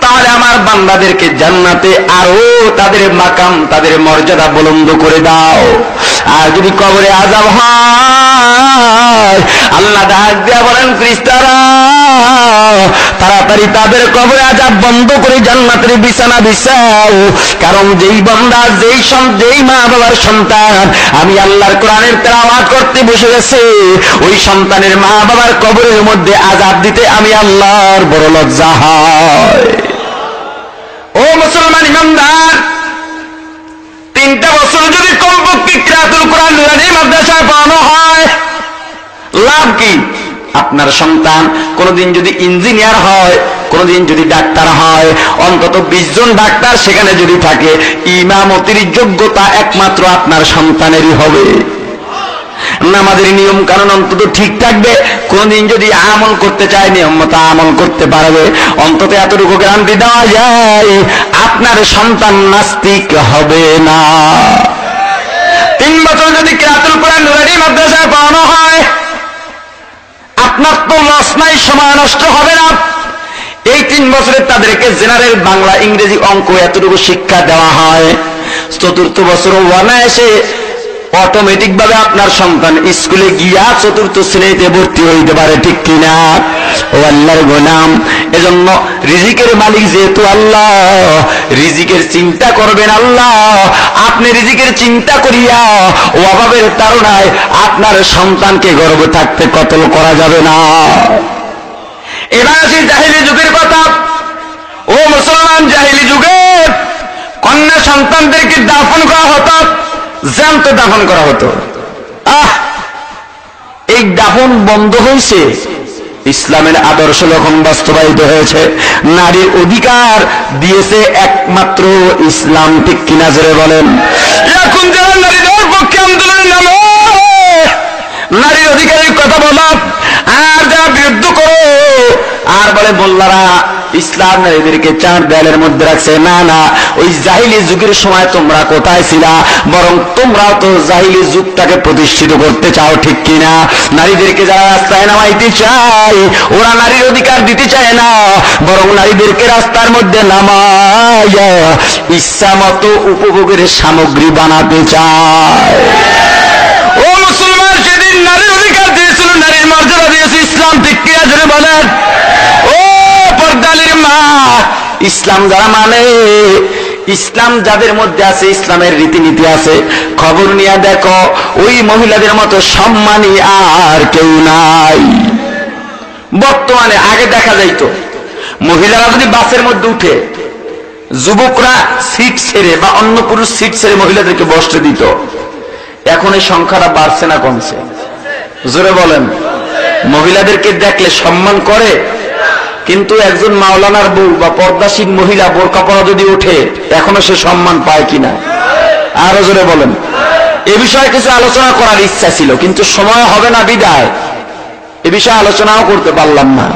তাহলে আমার বান্দাদেরকে জান্নাতে আরও তাদের মাকাম, তাদের মর্যাদা বলন্দ করে দাও। আর যদি কবরে আজাব হয়, আল্লাহ বলেন ফিরিস্তারা তাড়াতাড়ি তাদের কবরে আজাব বন্ধ করে জান্নাতের বিছানা বিছাও। কারণ যেই বান্দা, যেই যেই মা বাবার সন্তান, আমি আল্লাহর কোরআনের তেলাওয়াত করতে বসে গেছে, ওই সন্তানের মা বাবার কবরের মধ্যে আজাব দিতে আমি আল্লাহর বড় লজ্জা হয়। ও মুসলমান ইমানদার, তিনটা বছর যদি কমপক্ষে কিরাতুল কোরআন মাদ্রাসায় পড়ানো হয়, লাভ কি? আপনার সন্তান কোনদিন যদি ইঞ্জিনিয়ার হয়, কোনদিন যদি ডাক্তার হয়, অন্তত বিশ জন ডাক্তার সেখানে যদি থাকে, ইমামতির যোগ্যতা একমাত্র আপনার সন্তানেরই হবে। নামাজের নিয়ম কানুন অন্তত ঠিক থাকবে, কোনদিন যদি আমল করতে চায় নিয়ম মতো আমল করতে পারবে। অন্তত এতটুকু গ্যারান্টি দেওয়া যায়, আপনার সন্তান নাস্তিক হবে না। তিন বছর যদি কেরাতুল কোরআন মাদ্রাসায় পড়ানো হয় আপনার তো লস নাই, সময় নষ্ট হবে না। এই তিন বছরে তাদেরকে জেনারেল বাংলা ইংরেজি অঙ্ক এতটুকু শিক্ষা দেওয়া হয়। চতুর্থ বছর অনায়াসে অটোমেটিক ভাবে আপনার সন্তান স্কুলে গিয়া চতুর্থ শ্রেণীতে ভর্তি হইতে পারে, ঠিক কিনা? ও আল্লাহর গোনাম এজন্য রিজিকের মালিক যেহেতু আল্লাহ, রিজিকের চিন্তা করবেন আল্লাহ। আপনি রিজিকের চিন্তা করিয়া ও অভাবের তারণায় আপনার সন্তানকে গর্ব থাকতে কতল করা যাবে না। এবার আসি জাহিলি যুগের কথা। ও মুসলমান, জাহিলি যুগে কন্যা সন্তানদেরকে দাফন করা হতো, জ্যান্ত দাফন করা হতো। আহ! এই দাফন বন্ধ হয়েছে ইসলামের আদর্শ যখন বাস্তবায়িত হয়েছে। নারীর অধিকার দিয়েছে একমাত্র ইসলাম, ঠিক কিনা জোরে বলেন? এখন যারা নারীদের পক্ষে আন্দোলন নামে, নারীর অধিকারের কথা বলা, আর যা বিরুদ্ধ করো, আর বলে মোল্লারা ইসলাম নারীদেরকে চার দেয়ালের মধ্যে রাখছে। না না, ওই জাহিলি যুগের সময় তোমরা কোথায় ছিলা? বরং তোমরাও তো জাহিলি যুগটাকে প্রতিষ্ঠিত করতে চাও, ঠিক কিনা? নারীদেরকে যারা রাস্তায় নামাইতে চায়, ওরা নারীর অধিকার দিতে চায় না, বরং নারীদেরকে রাস্তার মধ্যে নামাইয়া ইচ্ছা মতো উপভোগের সামগ্রী বানাতে চায়। ও মুসলমান সেদিন নারীর অধিকার দিয়েছিল, নারীর মর্যাদা দিয়েছে, ইসলাম ঠিক কিনা জোরে বলেন ও পর্দালির মা ইসলাম যারা মানে ইসলাম যাদের মধ্যে আছে, ইসলামের রীতিনীতি আছে, খবর নিয়ে দেখো, ওই মহিলাদের মতো সম্মানী আর কেউ নাই। বর্তমানে আগে দেখা যাইত, মহিলারা যদি বাসের মধ্যে উঠে, যুবকরা সিট ছেড়ে বা অন্য পুরুষ সিট ছেড়ে মহিলাদেরকে বসতে দিত, এখন এই সংখ্যাটা বাড়ছে না কমছে? জোরে বলেন। মহিলাদেরকে দেখলে সম্মান করে কিন্তু একজন মাওলানার বউ বা পর্দাসীন মহিলা বোরকা পরা যদি ওঠে, এখনও সে সম্মান পায় কিনা? আরও জোরে বলেন। এ বিষয়ে কিছু আলোচনা করার ইচ্ছা ছিল, কিন্তু সময় হবে না বিদায়। এ বিষয়ে আলোচনাও করতে পারলাম না।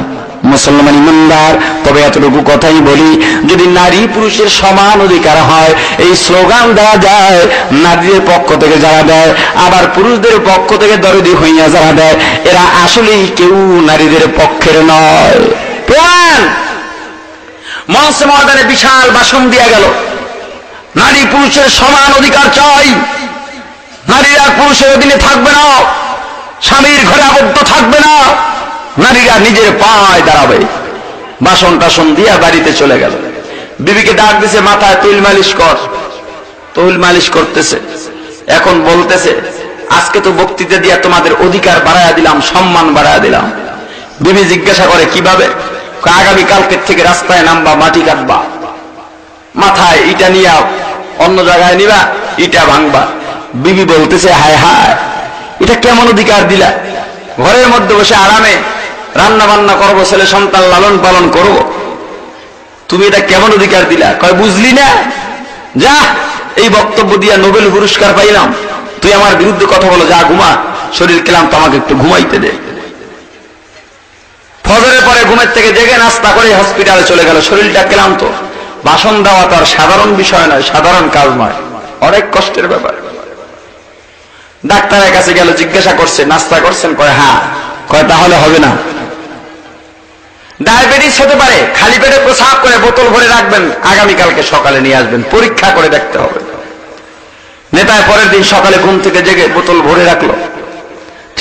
মুসলমান ইমানদার, তবে এতটুকু কথাই বলি, যদি নারী পুরুষের সমান অধিকার হয়, এই স্লোগান দেওয়া যায়, নারীদের পক্ষ থেকে যারা দেয়, আবার পুরুষদের পক্ষ থেকে দরদি হইয়া যারা দেয়, এরা আসলেই কেউ নারীদের পক্ষের নয়। প্রমাণ মঞ্চ ময়দানে বিশাল বাসন দিয়া গেল। নারী পুরুষের সমান অধিকার চাই। নারীরা পুরুষের অধীনে থাকবে না। স্বামীর ঘরে আবদ্ধ থাকবে না। নারীরা নিজের পায় দাঁড়াবে। বাসন টাসন দিয়া বাড়িতে চলে গেল। বিবিকে ডাক দিছে, মাথায় তৈল মালিশ কর। তৈল মালিশ করতেছে। এখন বলতেছে, আজকে তো বক্তৃতা দিয়া তোমাদের অধিকার বাড়াইয়া দিলাম, সম্মান বাড়াইয়া দিলাম। বিবি জিজ্ঞাসা করে, কীভাবে? আগামী কালকের থেকে রাস্তায় নামবা, মাটি কাটবা। মাথায় ইটা নিয়া অন্য জায়গায় নিবা, ইটা ভাঙবা। বিবি বলতেছে, হায় হায়, এটা কেমন অধিকার দিলা? ঘরের মধ্যে বসে আরামে রান্না বান্না করব, ছেলে সন্তান লালন পালন করব। তুমি এটা কেমন অধিকার দিলা? কয়, বুঝলি না? যা, এই বক্তব্য দিয়া নোবেল পুরস্কার পাইলাম। তুই আমার বিরুদ্ধে কথা বলো, যা ঘুমা। শরীর কেলাম আমাকে একটু ঘুমাইতে দে। ফজরের পরে ঘুমের থেকে জেগে নাস্তা করে হসপিটালে চলে গেল। শরীরটা ক্লান্ত। ভাষণ দেওয়া তার সাধারণ বিষয় নয়, সাধারণ কাজ নয়। অনেক কষ্টের ব্যাপার। ডাক্তারের কাছে গেল, জিজ্ঞাসা করছে, নাস্তা করছেন? কয় হ্যাঁ। কয়, তাহলে হবে না। ডায়াবেটিস হতে পারে, খালি পেটে প্রসাব করে বোতল ভরে রাখবেন, আগামীকালকে সকালে নিয়ে আসবেন, পরীক্ষা করে দেখতে হবে। নেতায় পরের দিন সকালে ঘুম থেকে জেগে বোতল ভরে রাখল।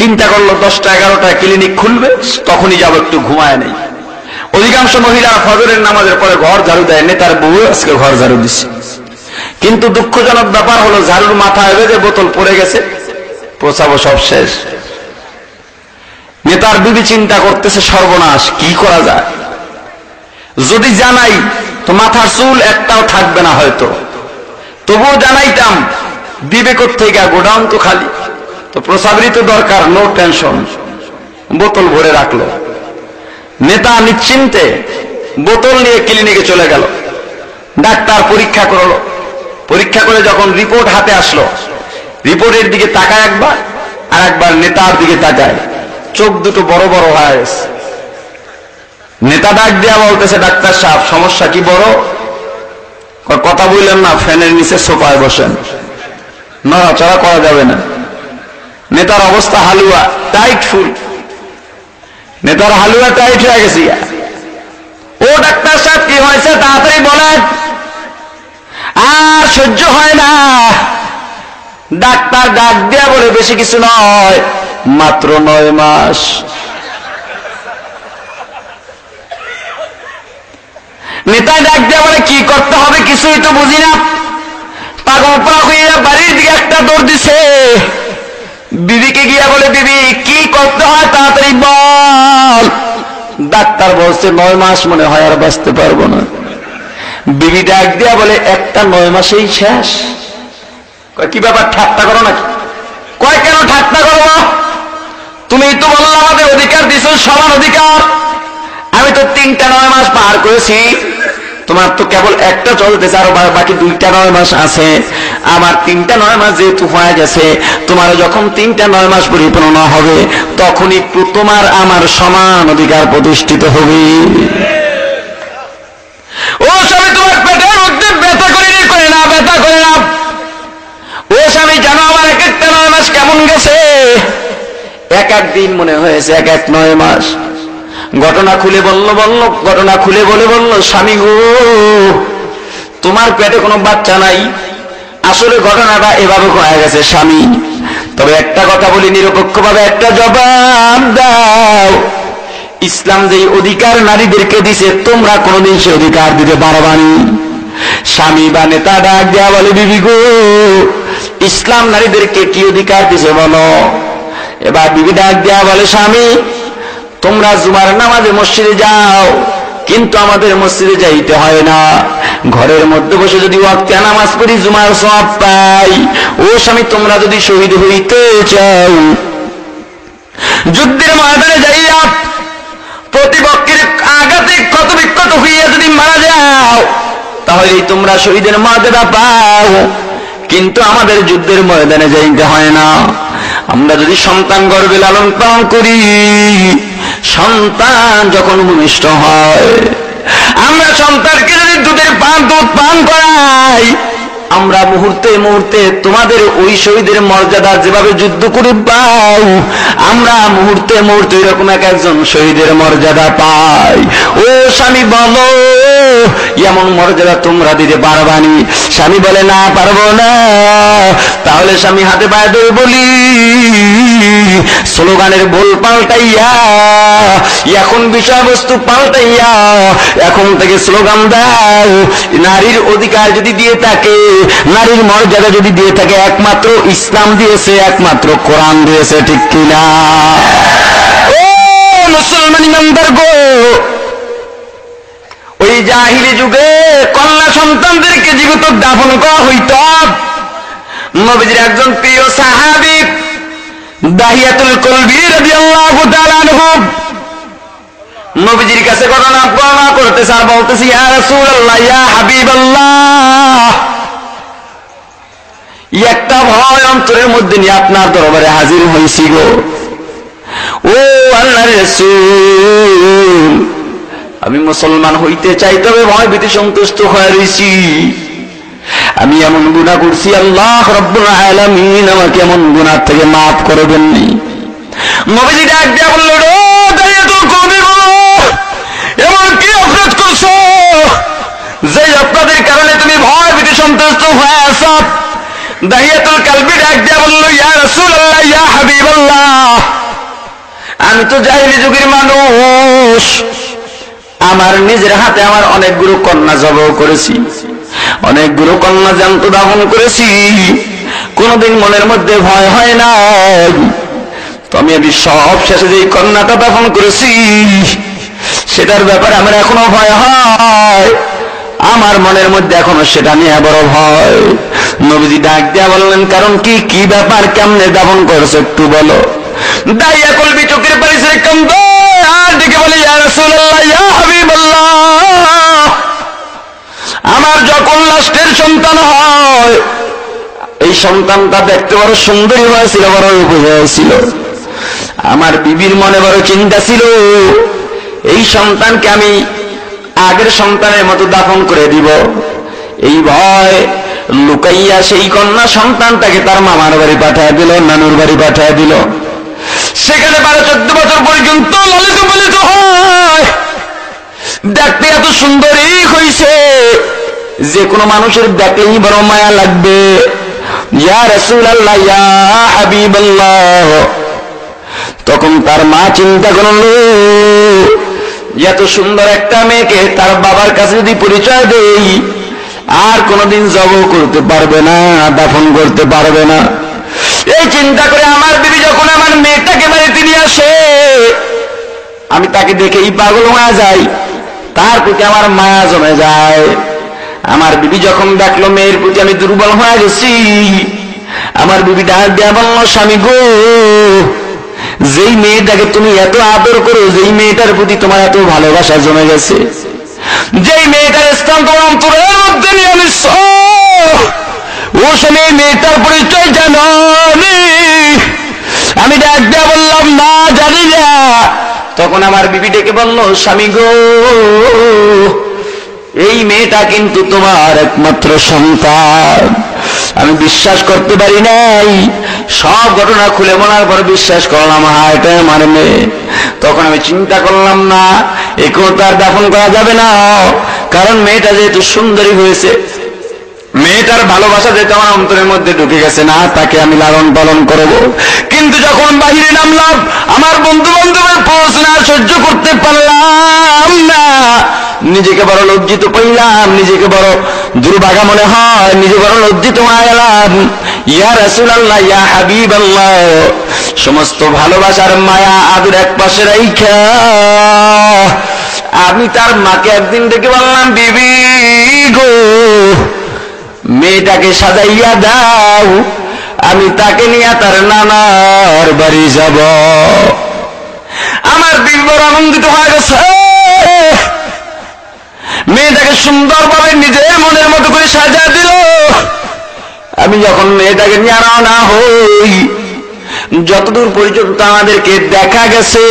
চিন্তা করল দশটা এগারোটা ক্লিনিক খুলবে, তখনই যাব একটু ঘুমায় নেই। অধিকাংশ মহিলা ফজরের নামাজের পরে ঘর ঝাড়ু দেয়, নেতার বউ আজকে ঘর ঝাড়ু দিচ্ছে কিন্তু দুঃখজনক ব্যাপার হলো, ঝাড়ুর মাথায় বেঁধে বোতল পড়ে গেছে প্রসাবও সব শেষ। নেতার বিবি চিন্তা করতেছে, সর্বনাশ, কি করা যায়? যদি জানাই, তো মাথার চুল একটাও থাকবে না হয়তো। তবুও জানাইতাম দিবে থেকে গোডাউন তো খালি। তো প্রসাবরই তো দরকার নো টেনশন বোতল ভরে রাখল। নেতা নিশ্চিন্তে বোতল নিয়ে ক্লিনিকে চলে গেল। ডাক্তার পরীক্ষা করল। পরীক্ষা করে যখন রিপোর্ট হাতে আসলো রিপোর্টের দিকে তাকায় একবার, আর একবার নেতার দিকে তাকায়। চোখ দুটো বড় বড় হয়ে নেতা ডাক দেয়া বলতেছে, ডাক্তার সাহেব, সমস্যা কি বড়? কথা বললেন না, ফ্যানের নিচে সোফায় বসেন। নড়াচড়া করা যাবে না। নেতার অবস্থা হালুয়া টাইট ফুল নেতার হালুয়া টাইট হয়ে গেছে ও ডাক্তার সাহেব, কি হয়েছে? তাড়াতাড়ি বলেন। আর সহ্য হয় না। ডাক্তার ডাক দেয়া বলে, বেশি কিছু নয়, মাত্র নয় মাস। নেতা ডাক দেয়া বলে, কি করতে হবে? কিছুই তো বুঝি না। পাগল হইয়া বাড়ির দিকে একটা দৌড় দিছে। বিবিকে গিয়া বলে, বিবি, কি করতে হয় তাড়াতাড়ি বল। ডাক্তার বলছে, নয় মাস মনে হয় আর বাঁচতে পারব না। বিবি ডাক দিয়া বলে, একটা নয় মাসেই শেষ। কি ব্যাপার, ঠাট্টা করো নাকি? কয়, কেন ঠাট্টা করব? তুমি তো বলল আমাদের অধিকার দিছ সমান অধিকার। আমি তো তিনটা নয় মাস পার করেছি। তোমার তো কেবল একটা চলতেছে আর বাকি দুইটা নয় মাস আছে। আমার তিনটা নয় মাস যেহেতু হয়ে গেছে তোমার যখন তিনটা নয় মাস পরিপূর্ণ হবে তখনই তোমার আমার সমান অধিকার প্রতিষ্ঠিত হবে। ও স্বামী, তোমার পেটের মধ্যে ব্যথা করে করে না, ব্যথা করে না। ও স্বামী, জানো আমার এক একটা নয় মাস কেমন গেছে? এক এক দিন মনে হয়েছে, এক এক নয় মাস। ঘটনা খুলে বলল বলল, ঘটনা খুলে বলে বলল, স্বামী গো, তোমার পেটে কোনো বাচ্চা নাই। আসলে ঘটনাটা এভাবে হয়ে গেছে, স্বামী। তবে একটা কথা বলি, নিরপেক্ষভাবে একটা জবাব দাও। ইসলাম যে অধিকার নারীদেরকে দিছে, তোমরা কোনোদিন সে অধিকার দিতে পারবানি স্বামী বা নেতা ডাক দেওয়া বলে, বিবি গো, ইসলাম নারীদেরকে কি অধিকার দিছে বলো? এবার বিবি ডাক দেওয়া বলে, স্বামী তোমরা জুমার নামাজে মসজিদে যাও, কিন্তু আমাদের মসজিদে যাইতে হয় না। ঘরের মধ্যে বসে যদি নামাজ পড়ি, জুমার সব পাই। ও স্বামী, তোমরা যদি শহীদ হইতে চাও, যুদ্ধের ময়দানে যাইয়া প্রতিপক্ষের আঘাতে ক্ষত বিক্ষত হইয়া যদি মারা যাও তাহলে তোমরা শহীদের মর্যাদা পাও। কিন্তু আমাদের যুদ্ধের ময়দানে যাইতে হয় না। আমরা যদি সন্তান গর্বে লালন পালন করি সন্তান যখন ভূমিষ্ঠ হয়, আমরা সন্তানকে যদি দুধের পান, দুধ পান করাই, আমরা মুহূর্তে মুহূর্তে তোমাদের ওই শহীদের মর্যাদা যেভাবে যুদ্ধ করে পাও আমরা মুহূর্তে মুহূর্তে এরকম এক একজন শহীদের মর্যাদা পাই। ও স্বামী বলো, এমন মর্যাদা তোমরা দিতে পারবানি স্বামী বলে, না পারব না। তাহলে স্বামী হাতে পায়ে ধরে বলি। স্লোগানের ভুল পাল্টাইয়া, এখন বিষয়বস্তু পাল্টাইয়া, এখন থেকে স্লোগান দাও নারীর অধিকার যদি দিয়ে থাকে, নারীর মর্যাদা যদি দিয়ে থাকে, একমাত্র ইসলাম দিয়েছে, একমাত্র কোরআন দিয়েছে, ঠিক কিনা? ও মুসলমান ইমানদার গো! ওই জাহিলি যুগে কন্যা সন্তানদেরকে জীবিত দাফন করা হইত। নবীজির একজন প্রিয় সাহাবিক একটা ভয় অন্তরের মধ্যে নিয়ে আপনার দরবারে হাজির হয়েছি গো। ও আল্লাহর রাসূল, আমি মুসলমান হইতে চাই, তবে ভয় ভীতি সন্তুষ্ট হয়ে রয়েছি আমি এমন গুণা করছি, আল্লাহ রব্বুল আমাকে এমন গুণার থেকে মাফ করবেননি নবীজি ডাক দিয়া বলল দাঁড়িয়ে তোর কবি এমন কি অপরাধ করছ? যে অপরাধের কারণে তুমি ভয় দিয়া ইয়া ইয়া আমি তো জাহিলি যুগের মানুষ। আমার নিজের হাতে আমার অনেকগুলো কন্যা জব করেছি। অনেকগুলো কন্যা জান্ত দাহন করেছি। কোনদিন মনের মধ্যে ভয় হয় না। তো আমি আমি সব শেষে যে কন্যাটা দাফন করেছি, সেটার ব্যাপারে আমার এখনও ভয় হয়। আমার মনের মধ্যে এখনও সেটা নিয়ে বড় ভয়। নবীজি ডাক দিয়া বললেন, কারণ কি কি ব্যাপার, কেমনে দাফন করেছে একটু বলো? দাইয়া কলবি চোখের পানি সে কান্দ, আর বলে, ইয়া রাসূলুল্লাহ, ইয়া আমার যখন লাস্টের সন্তান হয়, এই সন্তানটা দেখতে বড় সুন্দরী হয়েছিল, বড় হয়েছিল। আমার বিবির মনে বড় চিন্তা ছিল, এই সন্তানকে আমি আগের সন্তানের মতো দাফন করে দিব। এই ভয় লুকাইয়া সেই কন্যা সন্তানটাকে তার মামার বাড়ি পাঠায় দিল, নানুর বাড়ি পাঠায় দিল। সেখানে বারো চোদ্দ বছর পর্যন্ত লালিত পালিত হয়। দেখতে এত সুন্দরই হইছে। যে কোনো মানুষের দেখলেই বড় মায়া লাগবে। ইয়া আল্লাহ ইয়া তখন তার মা চিন্তা করল এত সুন্দর একটা মেয়েকে তার বাবার কাছে যদি পরিচয় দেই, আর কোনোদিন জব করতে পারবে না, দাফন করতে পারবে না। এই চিন্তা করে আমার বিবি যখন আমার মেয়েটাকে বাড়িতে নিয়ে আসে, আমি তাকে দেখেই পাগল হয়ে যাই। তার প্রতি আমার মায়া জমে যায়। আমার বিবি যখন দেখল, মেয়ের প্রতি আমি দুর্বল হয়ে গেছি। আমার বিবি ডাক দেয়া বলল, স্বামী গো, যেই মেয়েটাকে তুমি এত আদর করো, যেই মেয়েটার প্রতি তোমার এত ভালোবাসা জমে গেছে, যেই মেয়েটার স্থান তোমার অন্তরের মধ্যে নিচ্ছ ও সময় মেয়েটার পরিচয় জানো আমি ডাক দেয়া বললাম না জানি না তখন আমার বিবি ডেকে বলল, স্বামী গো, এই মেয়েটা কিন্তু তোমার একমাত্র সন্তান। আমি বিশ্বাস করতে পারি নাই। সব ঘটনা খুলে মনার পর বিশ্বাস করলাম, হা, এটা আমার মেয়ে। তখন আমি চিন্তা করলাম, না একেও তার দাফন করা যাবে না। কারণ মেয়েটা যেহেতু সুন্দরী হয়েছে মেয়েটার ভালোবাসা যেটা আমার অন্তরের মধ্যে ঢুকে গেছে না, তাকে আমি লালন পালন করব। কিন্তু যখন বাহিরে নামলাম, আমার বন্ধু বান্ধবের প্রশ্ন সহ্য করতে পারলাম না। নিজেকে বড় লজ্জিত পাইলাম, নিজেকে বড় দুর্ভাগা মনে হয়, নিজে বড় লজ্জিত হয়ে গেলাম। ইয়া রাসুল আল্লাহ ইয়া হাবিব আল্লাহ সমস্ত ভালোবাসার মায়া আদুর এক পাশে রাইখা। আমি তার মাকে একদিন ডেকে বললাম, বিবি গো মেয়েটাকে সাজাইয়া দাও, আমি তাকে নিয়ে তার নানার বাড়ি যাব। আমার বিবর আনন্দিত হয়ে গেছে। মেয়েটাকে সুন্দরভাবে নিজের মনের মতো করে সাজা দিল। আমি যখন মেয়েটাকে নিয়ে রওনা হই, যতদূর পর্যন্ত আমাদেরকে দেখা গেছে,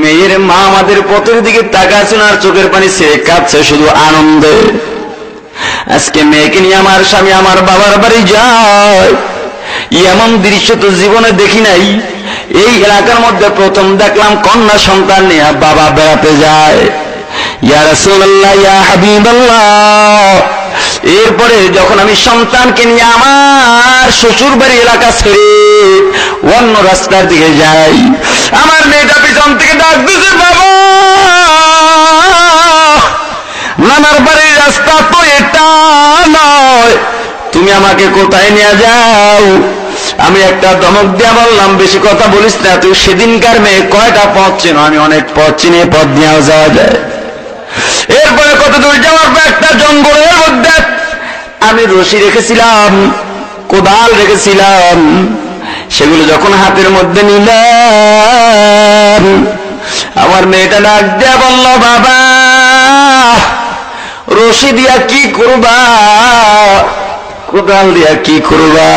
মেয়ের মা আমাদের পথের দিকে তাকাচ্ছেন আর চোখের পানি সে কাঁদছে শুধু আনন্দে। আজকে মেয়েকে নিয়ে আমার স্বামী আমার বাবার বাড়ি যায়। এমন দৃশ্য তো জীবনে দেখি নাই। এই এলাকার মধ্যে প্রথম দেখলাম কন্যা সন্তান নিয়ে বাবা বেড়াতে যায়। এরপরে যখন আমি সন্তানকে নিয়ে আমার শ্বশুর বাড়ি এলাকা ছেড়ে অন্য রাস্তার দিকে যাই, আমার মেয়েটা পিছন থেকে ডাক দিছে, বাবা! নানার বাড়ির রাস্তা তো এটা নয়। তুমি আমাকে কোথায় নিয়ে যাও? আমি একটা দমক দিয়া বললাম, বেশি কথা বলিস না, তুই সেদিনকার মেয়ে কয়টা পথ চেনো? আমি অনেক পথ চিনে, পথ নিয়েও যাওয়া যায়। এরপরে কত দূর যাওয়ার পর একটা জঙ্গলের মধ্যে আমি রশি রেখেছিলাম, কোদাল রেখেছিলাম। সেগুলো যখন হাতের মধ্যে নিলাম, আমার মেয়েটা ডাক দেয়া বলল, বাবা! রশি দিয়া কি করবা? কোদাল দিয়া কি করবা?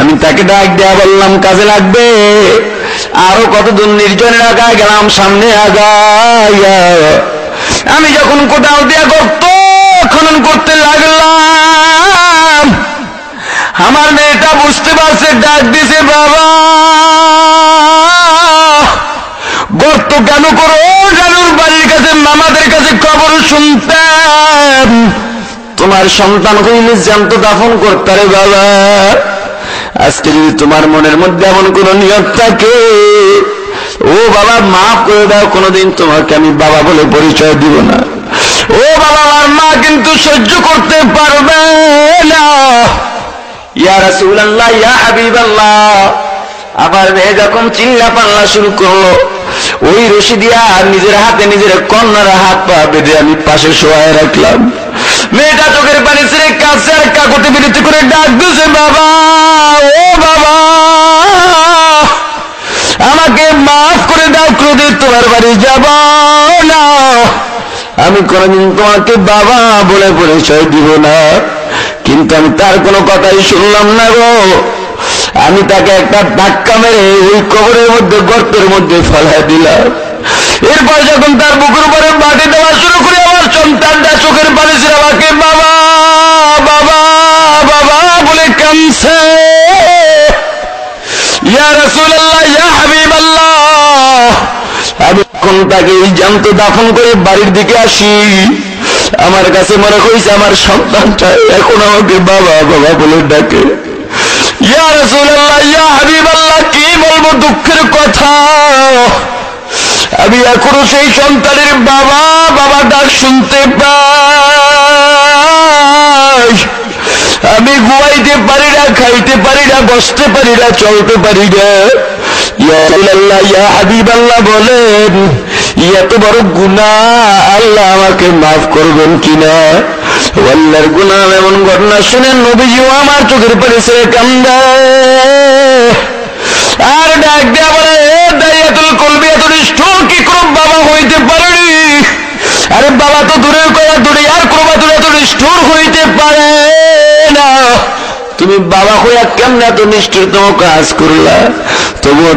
আমি তাকে ডাক দেয়া বললাম, কাজে লাগবে? আরও কতদূর নির্জনের আগায় গেলাম, সামনে আগাইয়া আমি যখন কোদাল দিয়া গর্ত খনন করতে লাগলাম, আমার মেয়েটা বুঝতে পারছে, ডাক দিছে, বাবা, গর্ত কেন করো? জানুর বাড়ির কাছে, মামাদের কাছে খবর শুনতাম তোমার সন্তান হইলে জ্যান্ত দাফন করতারে বাবা। আজকে যদি তোমার মনের মধ্যে এমন কোন নিয়ত থাকে, ও বাবা, মাফ করে দাও, কোনোদিন তোমাকে আমি বাবা বলে পরিচয় দিব না। ও বাবা, আমার মা কিন্তু সহ্য করতে পারবে না। ইয়া রাসূলুল্লাহ, ইয়া হাবিবাল্লাহ আবার মেয়ে যখন চিল্লা পাল্লা শুরু করল ওই রশি দিয়া নিজের হাতে নিজের কন্যার হাত পা বেঁধে আমি পাশে শোয়ায় রাখলাম। মেয়েটা চোখের পানি ছেড়ে কাছে আর কাকুতি বিরতি করে ডাক দিছে বাবা, ও বাবা, আমাকে মাফ করে দাও, ক্রোধে তোমার বাড়ি যাব না। আমি কোনদিন তোমাকে বাবা বলে পরিচয় দিব না। কিন্তু আমি তার কোনো কথাই শুনলাম না গো। আমি তাকে একটা ধাক্কা মেরে ওই কবরের মধ্যে, গর্তের মধ্যে ফেলা দিলাম। এরপর যখন তার বুকুর উপরে মাটি দেওয়া শুরু করে, আমার সন্তানটা চোখের পানি ছিল, আমাকে, বাবা বাবা বাবা, বলে কামছে আমি এখন তাকে এই জান্ত দাফন করে বাড়ির দিকে আসি। আমার কাছে মনে হয়েছে, আমার সন্তানটা এখন আমাকে, বাবা বাবা, বলে ডাকে ইয়া রাসূলুল্লাহ ইয়া হাবিবাল্লাহ কি বলব দুঃখের কথা? আমি এখনও সেই সন্তানের বাবা বাবা ডাক শুনতে পাই। আমি ঘুমাইতে পারি না, খাইতে পারি না, বসতে পারি না, চলতে পারি না। বলেন, এত বড় গুনাহ, আল্লাহ আমাকে মাফ করবেন কিনা? আল্লাহর গুনাহ এমন ঘটনা শুনেন নবীজিও আমার চোখের পানি ছেড়ে আর ডাক দেয়া বলে কলবি, এত নিষ্ঠুর কি কোনো বাবা হইতে পারেনি আরে বাবা তো দূরের কথা দূরে আর কোনো বাতুর এত নিষ্ঠুর হইতে পারে না। তুমি বাবা হইয়া কেমন এত নিষ্ঠুরতম কাজ করলা? তবুও